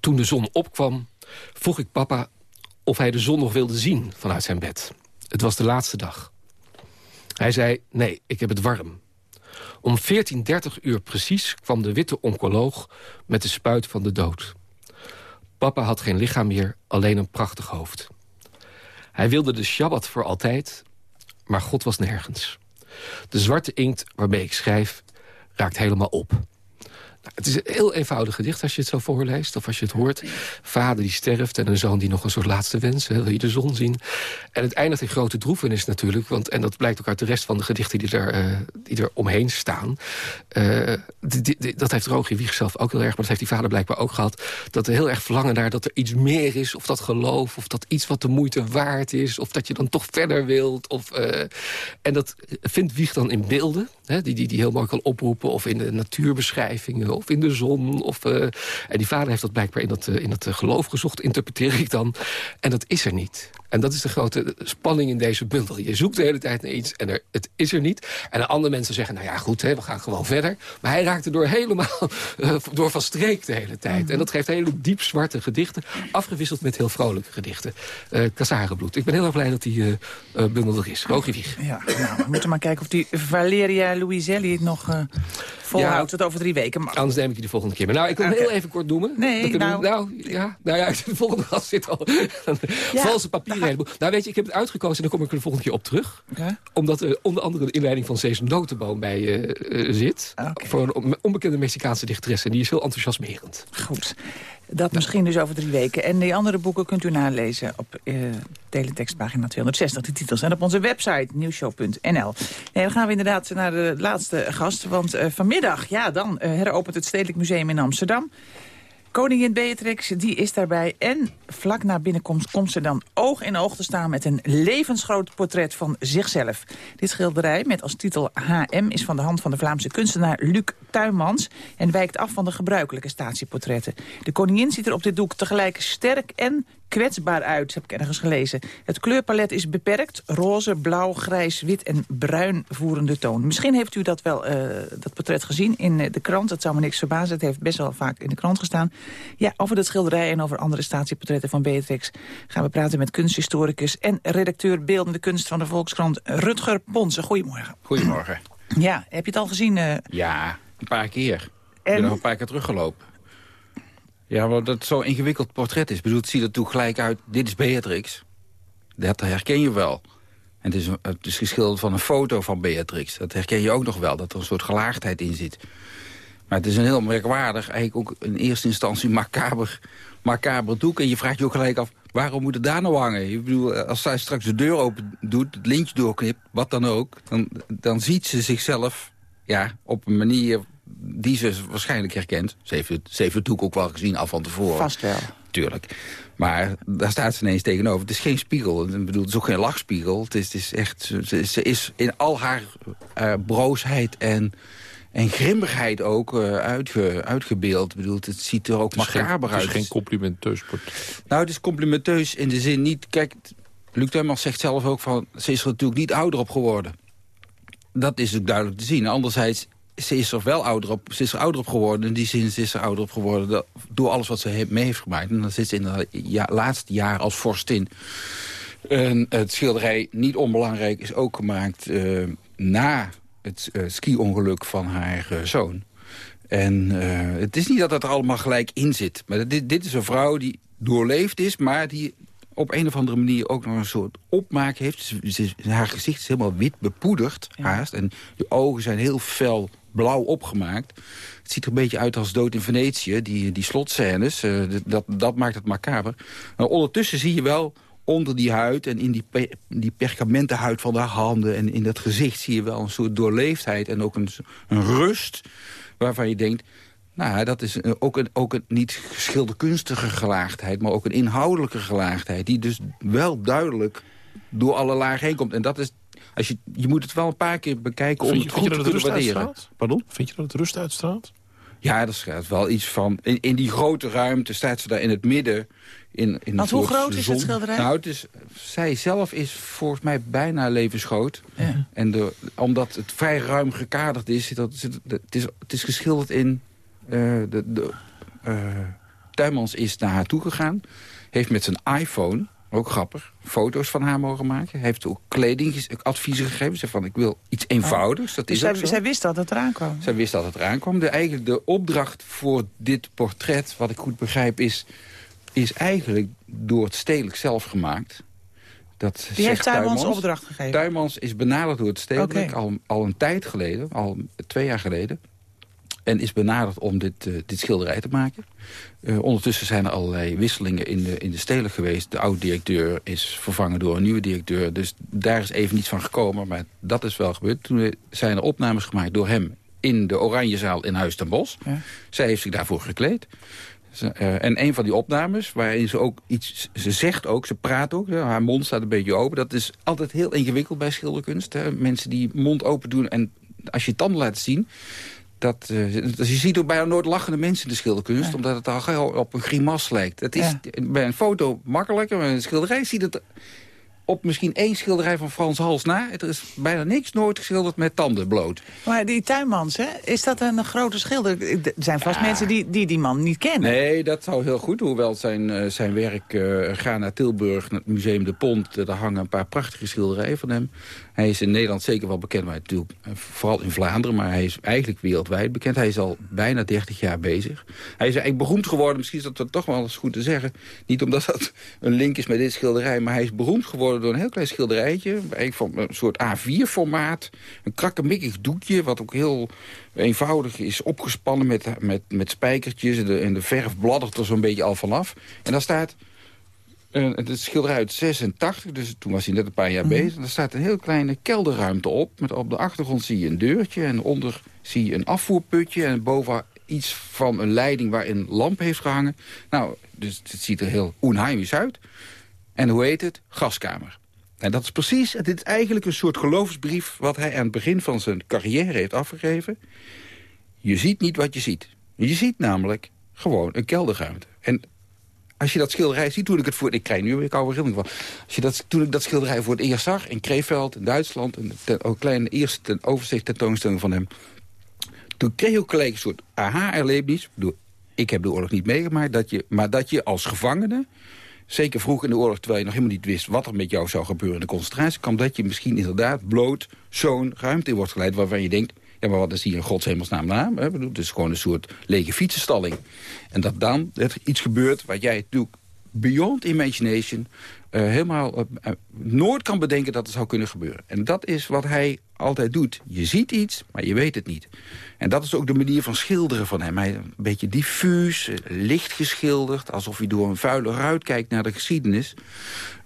Speaker 10: toen de zon opkwam... vroeg ik papa of hij de zon nog wilde zien vanuit zijn bed. Het was de laatste dag. Hij zei, nee, ik heb het warm. Om 14.30 uur precies kwam de witte oncoloog met de spuit van de dood. Papa had geen lichaam meer, alleen een prachtig hoofd. Hij wilde de Shabbat voor altijd, maar God was nergens. De zwarte inkt waarmee ik schrijf raakt helemaal op. Het is een heel eenvoudig gedicht als je het zo voorleest of als je het hoort. Vader die sterft en een zoon die nog een soort laatste wens. Wil je de zon zien? En het eindigt in grote droefenis natuurlijk. Want, en dat blijkt ook uit de rest van de gedichten die er, eh, die er omheen staan. Eh, dat heeft Rogier Wieg zelf ook heel erg. Maar dat heeft die vader blijkbaar ook gehad. Dat er heel erg verlangen naar dat er iets meer is. Of dat geloof. Of dat iets wat de moeite waard is. Of dat je dan toch verder wilt. Of, eh, en dat vindt Wieg dan in beelden. Hè, die, die, die heel mooi kan oproepen. Of in de natuurbeschrijvingen. Of in de zon. Of, eh, en die vader heeft dat blijkbaar in dat, eh, in dat eh, geloof gezocht. Interpreteer ik dan. En dat is er niet. En dat is de grote spanning in deze bundel. Je zoekt de hele tijd naar iets en er, het is er niet. En andere mensen zeggen, nou ja, goed, hè, we gaan gewoon verder. Maar hij raakt er door helemaal eh, door van streek de hele tijd. En dat geeft hele diep zwarte gedichten. Afgewisseld met heel vrolijke gedichten. Kazarenbloed. Ik ben heel erg blij dat die eh, bundel er is. Rogie Wieg.
Speaker 9: Ja, nou, we moeten maar kijken of die Valeria Luiselli het nog volhoudt tot over drie weken. Maar,
Speaker 10: Anders neem ik je de volgende keer mee. Nou, ik wil hem heel even kort noemen.
Speaker 9: Nee,
Speaker 10: we-
Speaker 9: nou-
Speaker 10: nou, ja, nou ja, de volgende gast zit al. Valse heleboel. Nou weet je, ik heb het uitgekozen en dan kom ik er de volgende keer op terug. Omdat er onder andere de inleiding van Cees Notenboom bij eh, eh, zit. Voor een on- onbekende Mexicaanse dichteres. En die is heel enthousiasmerend.
Speaker 9: Goed. Dat misschien dus over drie weken. En die andere boeken kunt u nalezen op eh teletextpagina 260, die titels. En op onze website nieuwshow.nl. Nee, dan gaan we inderdaad naar de laatste gast. Want eh, vanmiddag, ja, dan eh, heropent het Stedelijk Museum in Amsterdam. Koningin Beatrix, die is daarbij. En vlak na binnenkomst komt ze dan oog in oog te staan... met een levensgroot portret van zichzelf. Dit schilderij met als titel HM is van de hand van de Vlaamse kunstenaar Luc Tuymans... en wijkt af van de gebruikelijke statieportretten. De koningin ziet er op dit doek tegelijk sterk en kwetsbaar uit, heb ik ergens gelezen. Het kleurpalet is beperkt. Roze, blauw, grijs, wit en bruin voerende toon. Misschien heeft u dat wel, eh, dat portret gezien in eh, de krant. Dat zou me niks verbazen. Het heeft best wel vaak in de krant gestaan. Ja, over dat schilderij en over andere statieportretten van Beatrix... gaan we praten met kunsthistoricus en redacteur beeldende kunst van de Volkskrant... Rutger Ponsen. Goedemorgen.
Speaker 14: Goedemorgen.
Speaker 9: Ja, heb je het al gezien? eh?
Speaker 14: Ja, een paar keer. Ik
Speaker 9: En?
Speaker 14: ben nog een paar keer teruggelopen. Ja, omdat het zo'n ingewikkeld portret is. Het ziet er natuurlijk gelijk uit. Dit is Beatrix. Dat herken je wel. En het is, het is geschilderd van een foto van Beatrix. Dat herken je ook nog wel, dat er een soort gelaagdheid in zit. Maar het is een heel merkwaardig, eigenlijk ook in eerste instantie macaber, macaber doek. En je vraagt je ook gelijk af, waarom moet het daar nou hangen? Ik bedoel, als zij straks de deur open doet, het lintje doorknipt, wat dan ook... dan, dan ziet ze zichzelf ja, op een manier die ze waarschijnlijk herkent. Ze heeft het, ze heeft het ook wel gezien af van tevoren.
Speaker 9: Vast wel.
Speaker 14: Tuurlijk. Maar daar staat ze ineens tegenover. Het is geen spiegel. Ik bedoel, het is ook geen lachspiegel. Het is, het is echt, ze, ze is in al haar uh, broosheid en, en grimmigheid ook uh, uitge, uitgebeeld. Ik bedoel, het ziet er ook macaber uit.
Speaker 11: Het is geen complimenteus
Speaker 14: Nou, het is complimenteus in de zin niet... Kijk, Luc Tuymans zegt zelf ook van... ze is er natuurlijk niet ouder op geworden. Dat is ook duidelijk te zien. Anderzijds ze is er wel ouder op, ze is er ouder op geworden. In die zin ze is er ouder op geworden door alles wat ze mee heeft gemaakt. En dan zit ze in het ja, laatste jaar als vorstin. En het schilderij, niet onbelangrijk, is ook gemaakt uh, na het uh, ski-ongeluk van haar uh, zoon. En het is niet dat dat er allemaal gelijk in zit. Maar dit, dit is een vrouw die doorleefd is, maar die op een of andere manier ook nog een soort opmaak heeft. Ze, haar gezicht is helemaal wit bepoederd, haast. En de ogen zijn heel fel blauw opgemaakt. Het ziet er een beetje uit als Dood in Venetië, die, die slotscènes. Uh, dat, dat maakt het macaber. Maar ondertussen zie je wel onder die huid en in die, pe die perkamentenhuid van haar handen... en in dat gezicht zie je wel een soort doorleefdheid en ook een, een rust... waarvan je denkt, nou, dat is ook een, ook een niet geschilderkunstige gelaagdheid... maar ook een inhoudelijke gelaagdheid... die dus wel duidelijk door alle lagen heen komt. En dat is als je, je moet het wel een paar keer bekijken om het goed te kunnen waarderen.
Speaker 11: Pardon? Vind je dat het rust uitstraalt?
Speaker 14: Ja, dat gaat wel iets van... In, in die grote ruimte staat ze daar in het midden. In, in
Speaker 9: Want hoe groot is het schilderij?
Speaker 14: Nou, het is, zij zelf is volgens mij bijna levensgroot. Ja. En de, omdat het vrij ruim gekaderd is... Dat, het, is het is geschilderd in... Uh, de, de, uh, Tuymans is naar haar toe gegaan. Heeft met zijn iPhone ook grappig. Foto's van haar mogen maken. Hij heeft ook kledingadviezen gegeven. Ze van, ik wil iets eenvoudigs. Dat is
Speaker 9: dus zij, zij, wist dat het eraan kwam?
Speaker 14: Zij wist dat het eraan kwam. De, eigenlijk de opdracht voor dit portret, wat ik goed begrijp, is, is eigenlijk door het stedelijk zelf gemaakt.
Speaker 9: Dat Die heeft Tuymans opdracht gegeven?
Speaker 14: Tuymans is benaderd door het stedelijk al, al een tijd geleden. Al twee jaar geleden. En is benaderd om dit, uh, dit schilderij te maken. Uh, ondertussen zijn er allerlei wisselingen in de, in de stelen geweest. De oude-directeur is vervangen door een nieuwe directeur. Dus daar is even niets van gekomen. Maar dat is wel gebeurd. Toen zijn er opnames gemaakt door hem in de Oranjezaal in Huis ten Bosch. Ja. Zij heeft zich daarvoor gekleed. Uh, en een van die opnames, waarin ze ook iets... Ze zegt ook, ze praat ook, haar mond staat een beetje open. Dat is altijd heel ingewikkeld bij schilderkunst. Hè. Mensen die mond open doen en als je tanden laat zien dat, uh, je ziet ook bijna nooit lachende mensen in de schilderkunst... omdat het al op een grimas lijkt. Het is bij een foto makkelijker, maar in een schilderij ziet het op misschien één schilderij van Frans Hals na. Er is bijna niks nooit geschilderd met tanden bloot.
Speaker 9: Maar die Tuinmans, hè? is dat een grote schilder? Er zijn vast mensen die, die die man niet kennen.
Speaker 14: Nee, dat zou heel goed. Hoewel zijn, uh, zijn werk uh, ga naar Tilburg, naar het Museum de Pont. Daar hangen een paar prachtige schilderijen van hem. Hij is in Nederland zeker wel bekend, maar natuurlijk, vooral in Vlaanderen. Maar hij is eigenlijk wereldwijd bekend. Hij is al bijna 30 jaar bezig. Hij is eigenlijk beroemd geworden, misschien is dat toch wel eens goed te zeggen. Niet omdat dat een link is met dit schilderij, maar hij is beroemd geworden door een heel klein schilderijtje. Van een soort A4-formaat. Een krakkemikkig doekje, wat ook heel eenvoudig is opgespannen met, met, met spijkertjes. En de, en de verf bladdert er zo'n beetje al vanaf. En daar staat... Uh, het schilderij uit 86, dus toen was hij net een paar jaar mm -hmm. bezig. Er staat een heel kleine kelderruimte op. Met op de achtergrond zie je een deurtje. En onder zie je een afvoerputje. En boven iets van een leiding waarin een lamp heeft gehangen. Nou, dus het ziet er heel onheimisch uit. En hoe heet het? Gaskamer. En dat is precies, dit is eigenlijk een soort geloofsbrief... wat hij aan het begin van zijn carrière heeft afgegeven. Je ziet niet wat je ziet. Je ziet namelijk gewoon een kelderruimte. En als je dat schilderij ziet, toen ik het voor... Ik krijg nu weer koude rilling van. Als je dat, toen ik dat schilderij voor het eerst zag in Krefeld, in Duitsland... een ten, kleine eerste ten, overzicht tentoonstelling van hem... toen kreeg ik ook gelijk een soort aha-erlevenis. Ik heb de oorlog niet meegemaakt, dat je, maar dat je als gevangene Zeker vroeg in de oorlog, terwijl je nog helemaal niet wist... wat er met jou zou gebeuren in de concentratiekamp... dat je misschien inderdaad bloot zo'n ruimte wordt geleid... waarvan je denkt, ja, maar wat is hier in godshemelsnaam naam? Het is gewoon een soort lege fietsenstalling. En dat dan er iets gebeurt wat jij natuurlijk beyond imagination... eh, helemaal eh, eh, nooit kan bedenken dat het zou kunnen gebeuren. En dat is wat hij altijd doet. Je ziet iets, maar je weet het niet. En dat is ook de manier van schilderen van hem. Hij een beetje diffuus, eh, licht geschilderd... alsof hij door een vuile ruit kijkt naar de geschiedenis.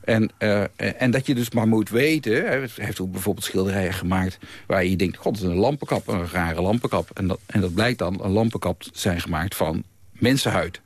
Speaker 14: En, eh, en dat je dus maar moet weten... Hij heeft ook bijvoorbeeld schilderijen gemaakt... waar je denkt, god, dat is een lampenkap, een rare lampenkap. En dat, en dat blijkt dan een lampenkap zijn gemaakt van mensenhuid.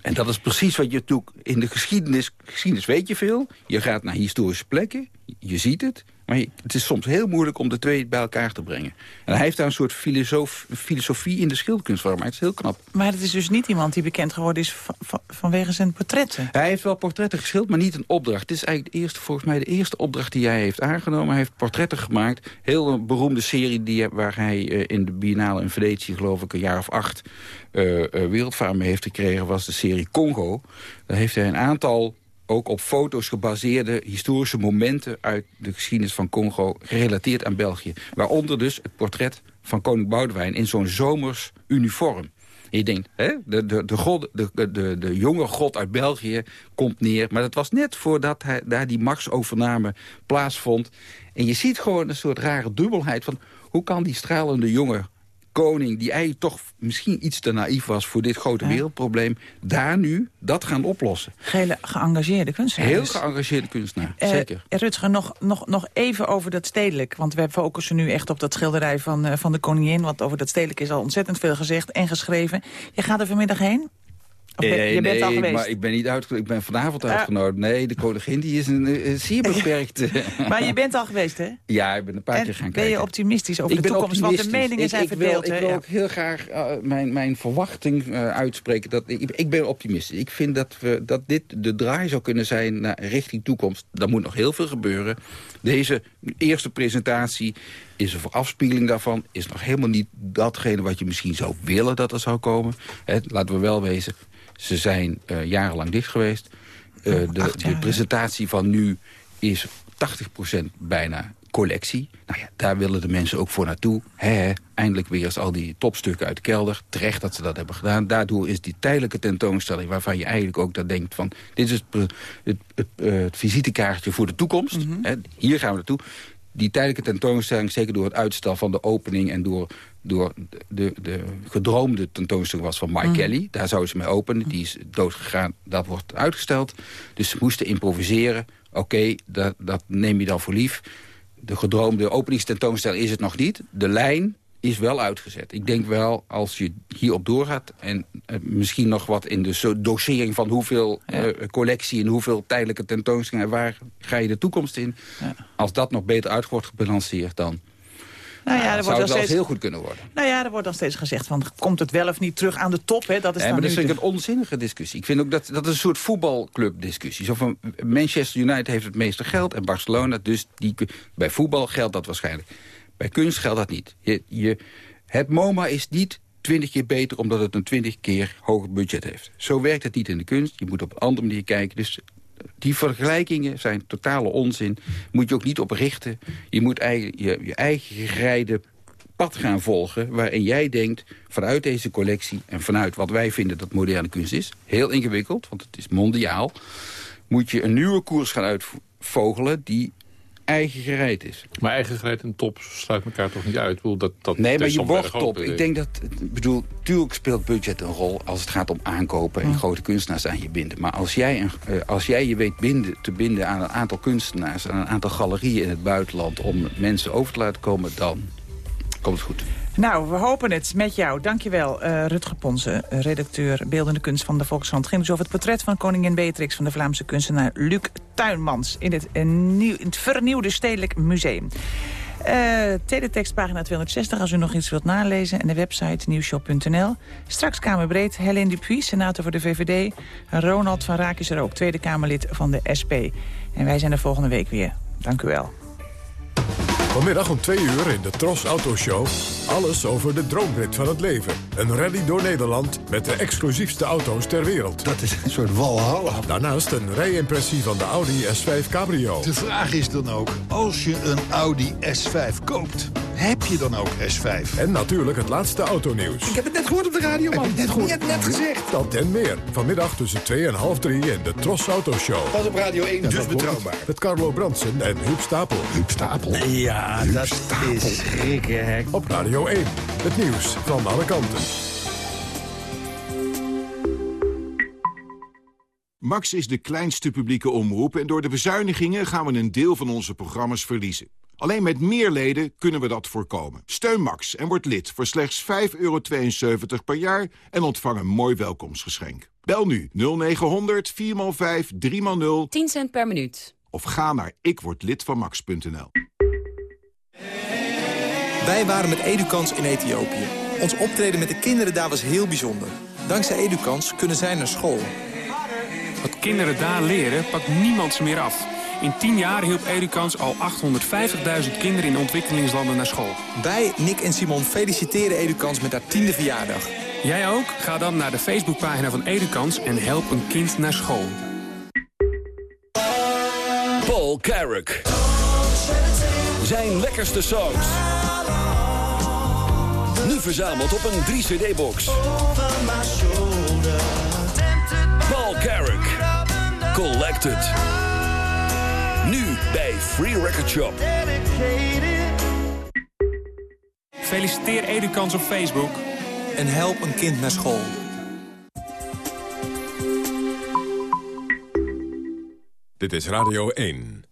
Speaker 14: En dat is precies wat je natuurlijk in de geschiedenis... geschiedenis weet je veel. Je gaat naar historische plekken, je ziet het... maar het is soms heel moeilijk om de twee bij elkaar te brengen. En hij heeft daar een soort filosoof, filosofie in de schildkunst voor. Maar het is heel knap.
Speaker 9: Maar het is dus niet iemand die bekend geworden is van, van- vanwege zijn portretten.
Speaker 14: Hij heeft wel portretten geschilderd, maar niet een opdracht. Het is eigenlijk de eerste, volgens mij de eerste opdracht die hij heeft aangenomen. Hij heeft portretten gemaakt. Heel een beroemde serie die, waar hij eh, in de Biennale in Venetië, geloof ik, een jaar of acht wereldfaam mee heeft gekregen, was de serie Congo. Daar heeft hij een aantal ook op foto's gebaseerde historische momenten uit de geschiedenis van Congo gerelateerd aan België. Waaronder dus het portret van koning Boudewijn in zo'n zomers uniform. Je denkt, hè, de, de, de, god, de, de, de jonge god uit België komt neer. Maar dat was net voordat hij, daar die machtsovername plaatsvond. En je ziet gewoon een soort rare dubbelheid van... hoe kan die stralende jonge koning, die eigenlijk toch misschien iets te naïef was... voor dit grote wereldprobleem, daar nu dat gaan oplossen.
Speaker 9: Gele geëngageerde kunstenaar.
Speaker 14: Heel geëngageerde kunstenaar,
Speaker 9: Eh,
Speaker 14: zeker.
Speaker 9: Rutger, nog, nog, nog even over dat stedelijk. Want we focussen nu echt op dat schilderij van, eh, van de koningin. Want over dat stedelijk is al ontzettend veel gezegd en geschreven. Je gaat er vanmiddag heen? Ben-
Speaker 14: Eh,
Speaker 9: je bent
Speaker 14: nee,
Speaker 9: al geweest?
Speaker 14: maar ik ben niet uitgenodigd. Ik ben vanavond
Speaker 9: Ah.
Speaker 14: uitgenodigd. Nee, de koningin die is een, eh, zeer beperkt. eh,
Speaker 9: Maar je bent al geweest, hè?
Speaker 14: ja, ik ben een paar
Speaker 9: En
Speaker 14: keer gaan
Speaker 9: ben
Speaker 14: kijken.
Speaker 9: je optimistisch over
Speaker 14: ik
Speaker 9: de
Speaker 14: ben
Speaker 9: toekomst? Want de meningen
Speaker 14: Ik-
Speaker 9: zijn
Speaker 14: ik,
Speaker 9: verdeeld.
Speaker 14: Wil, ik wil
Speaker 9: Ja.
Speaker 14: ook heel graag eh, mijn, mijn verwachting eh, uitspreken. Dat, ik, ik ben optimistisch. Ik vind dat, we, dat dit de draai zou kunnen zijn naar richting toekomst. Er moet nog heel veel gebeuren. Deze eerste presentatie is een afspiegeling daarvan. Is nog helemaal niet datgene wat je misschien zou willen dat er zou komen. Hè, laten we wel wezen. Ze zijn eh, jarenlang dicht geweest. Eh, de, de presentatie van nu is 80% bijna collectie. Nou ja, daar willen de mensen ook voor naartoe. Hè, eindelijk weer eens al die topstukken uit de kelder. Terecht dat ze dat hebben gedaan. Daardoor is die tijdelijke tentoonstelling... waarvan je eigenlijk ook dat denkt van... dit is het, pre- het, het, eh, het visitekaartje voor de toekomst. hè, hier gaan we naartoe. Die tijdelijke tentoonstelling, zeker door het uitstel van de opening... en door, door de, de gedroomde tentoonstelling was van Mike
Speaker 15: Mhm.
Speaker 14: Kelly. Daar zouden ze mee openen. Die is doodgegaan. Dat wordt uitgesteld. Dus ze moesten improviseren. Oké, dat, dat neem je dan voor lief. De gedroomde openingstentoonstelling is het nog niet. De lijn is wel uitgezet. Ik denk wel, als je hierop doorgaat... en eh, misschien nog wat in de dosering van hoeveel eh, collectie... en hoeveel tijdelijke tentoonstellingen... waar ga je de toekomst in? Als dat nog beter uit wordt gebalanceerd... dan
Speaker 9: Nou ja, er
Speaker 14: zou
Speaker 9: wordt
Speaker 14: het
Speaker 9: wel steeds,
Speaker 14: heel goed kunnen worden.
Speaker 9: nou ja, er wordt dan steeds gezegd van... komt het wel of niet terug aan de top? Hè? Dat is dan
Speaker 14: maar dat
Speaker 9: de-
Speaker 14: een onzinnige discussie. Ik vind ook dat dat is een soort voetbalclubdiscussie. Zo van Manchester United heeft het meeste geld en Barcelona. Dus die, bij voetbal geldt dat waarschijnlijk. Bij kunst geldt dat niet. Je, je, het MoMA is niet twintig keer beter omdat het een twintig keer hoger budget heeft. Zo werkt het niet in de kunst. Je moet op een andere manier kijken. Dus die vergelijkingen zijn totale onzin. Moet je ook niet op richten. Je moet je, je eigen gerijde pad gaan volgen... waarin jij denkt, vanuit deze collectie... en vanuit wat wij vinden dat moderne kunst is... heel ingewikkeld, want het is mondiaal... moet je een nieuwe koers gaan uitvogelen die eigen gereid is.
Speaker 11: Maar eigen gereid en top sluit elkaar toch niet uit? Ik bedoel, dat, dat
Speaker 14: Nee, maar je wordt top. Ik denk dat, ik bedoel, tuurlijk speelt budget een rol als het gaat om aankopen en grote kunstenaars aan je binden. Maar als jij, een, eh, als jij je weet binden, te binden aan een aantal kunstenaars, aan een aantal galerieën in het buitenland om mensen over te laten komen, dan komt het goed.
Speaker 9: Nou, we hopen het met jou. Dankjewel, eh Rutger Ponsen, eh, redacteur Beeldende Kunst van de Volkskrant. Ging dus over het portret van koningin Beatrix van de Vlaamse kunstenaar Luc Tuinmans... in het, eh, nieuw, in het vernieuwde Stedelijk Museum. Teletext pagina 260 als u nog iets wilt nalezen. En de website nieuwshop.nl. Straks Kamerbreed, Helene Dupuy, senator voor de VVD. Ronald van Raak is er ook, Tweede Kamerlid van de SP. En wij zijn er volgende week weer. Dank u wel.
Speaker 8: Vanmiddag om twee uur in de Tros Autoshow. Alles over de droomrit van het leven. Een rally door Nederland met de exclusiefste auto's ter wereld. Dat is een soort walhalla. Daarnaast een rijimpressie van de Audi S5 Cabrio.
Speaker 15: De vraag is dan ook, als je een Audi S5 koopt... Heb je dan ook S5?
Speaker 8: En natuurlijk het laatste autonieuws.
Speaker 15: Ik heb het net gehoord op de radio, man.
Speaker 8: Heb net gehoord?
Speaker 15: Je hebt net gezegd.
Speaker 8: Dat en meer. Vanmiddag tussen 2 en half 3 in de Tros Auto Show.
Speaker 15: Was op Radio 1, dus betrouwbaar.
Speaker 8: Met Carlo Bransen en Huub Stapel.
Speaker 15: Huub Stapel?
Speaker 16: Ja,
Speaker 8: Huub
Speaker 16: dat
Speaker 8: Stapel.
Speaker 16: is schrikken, hè.
Speaker 8: Op Radio 1. Het nieuws van alle kanten.
Speaker 17: Max is de kleinste publieke omroep en door de bezuinigingen gaan we een deel van onze programma's verliezen. Alleen met meer leden kunnen we dat voorkomen. Steun Max en word lid voor slechts 5,72 per jaar en ontvang een mooi welkomstgeschenk. Bel nu 0900 4x5 3x0
Speaker 18: 10 cent per minuut.
Speaker 17: of ga naar ikwordlidvanmax.nl.
Speaker 19: Wij waren met Edukans in Ethiopië. Ons optreden met de kinderen daar was heel bijzonder. Dankzij Edukans kunnen zij naar school.
Speaker 20: Wat kinderen daar leren, pakt niemand ze meer af. In 10 jaar hielp Edukans al 850.000 kinderen in ontwikkelingslanden naar school.
Speaker 19: Wij, Nick en Simon, feliciteren Edukans met haar tiende verjaardag.
Speaker 20: Jij ook? Ga dan naar de Facebookpagina van Edukans en help een kind naar school.
Speaker 21: Paul Carrick. Zijn lekkerste songs. Nu verzameld op een 3-cd-box. Collected. Nu bij Free Record Shop.
Speaker 20: Feliciteer Edukans op Facebook.
Speaker 19: En help een kind naar school.
Speaker 8: Dit is Radio 1.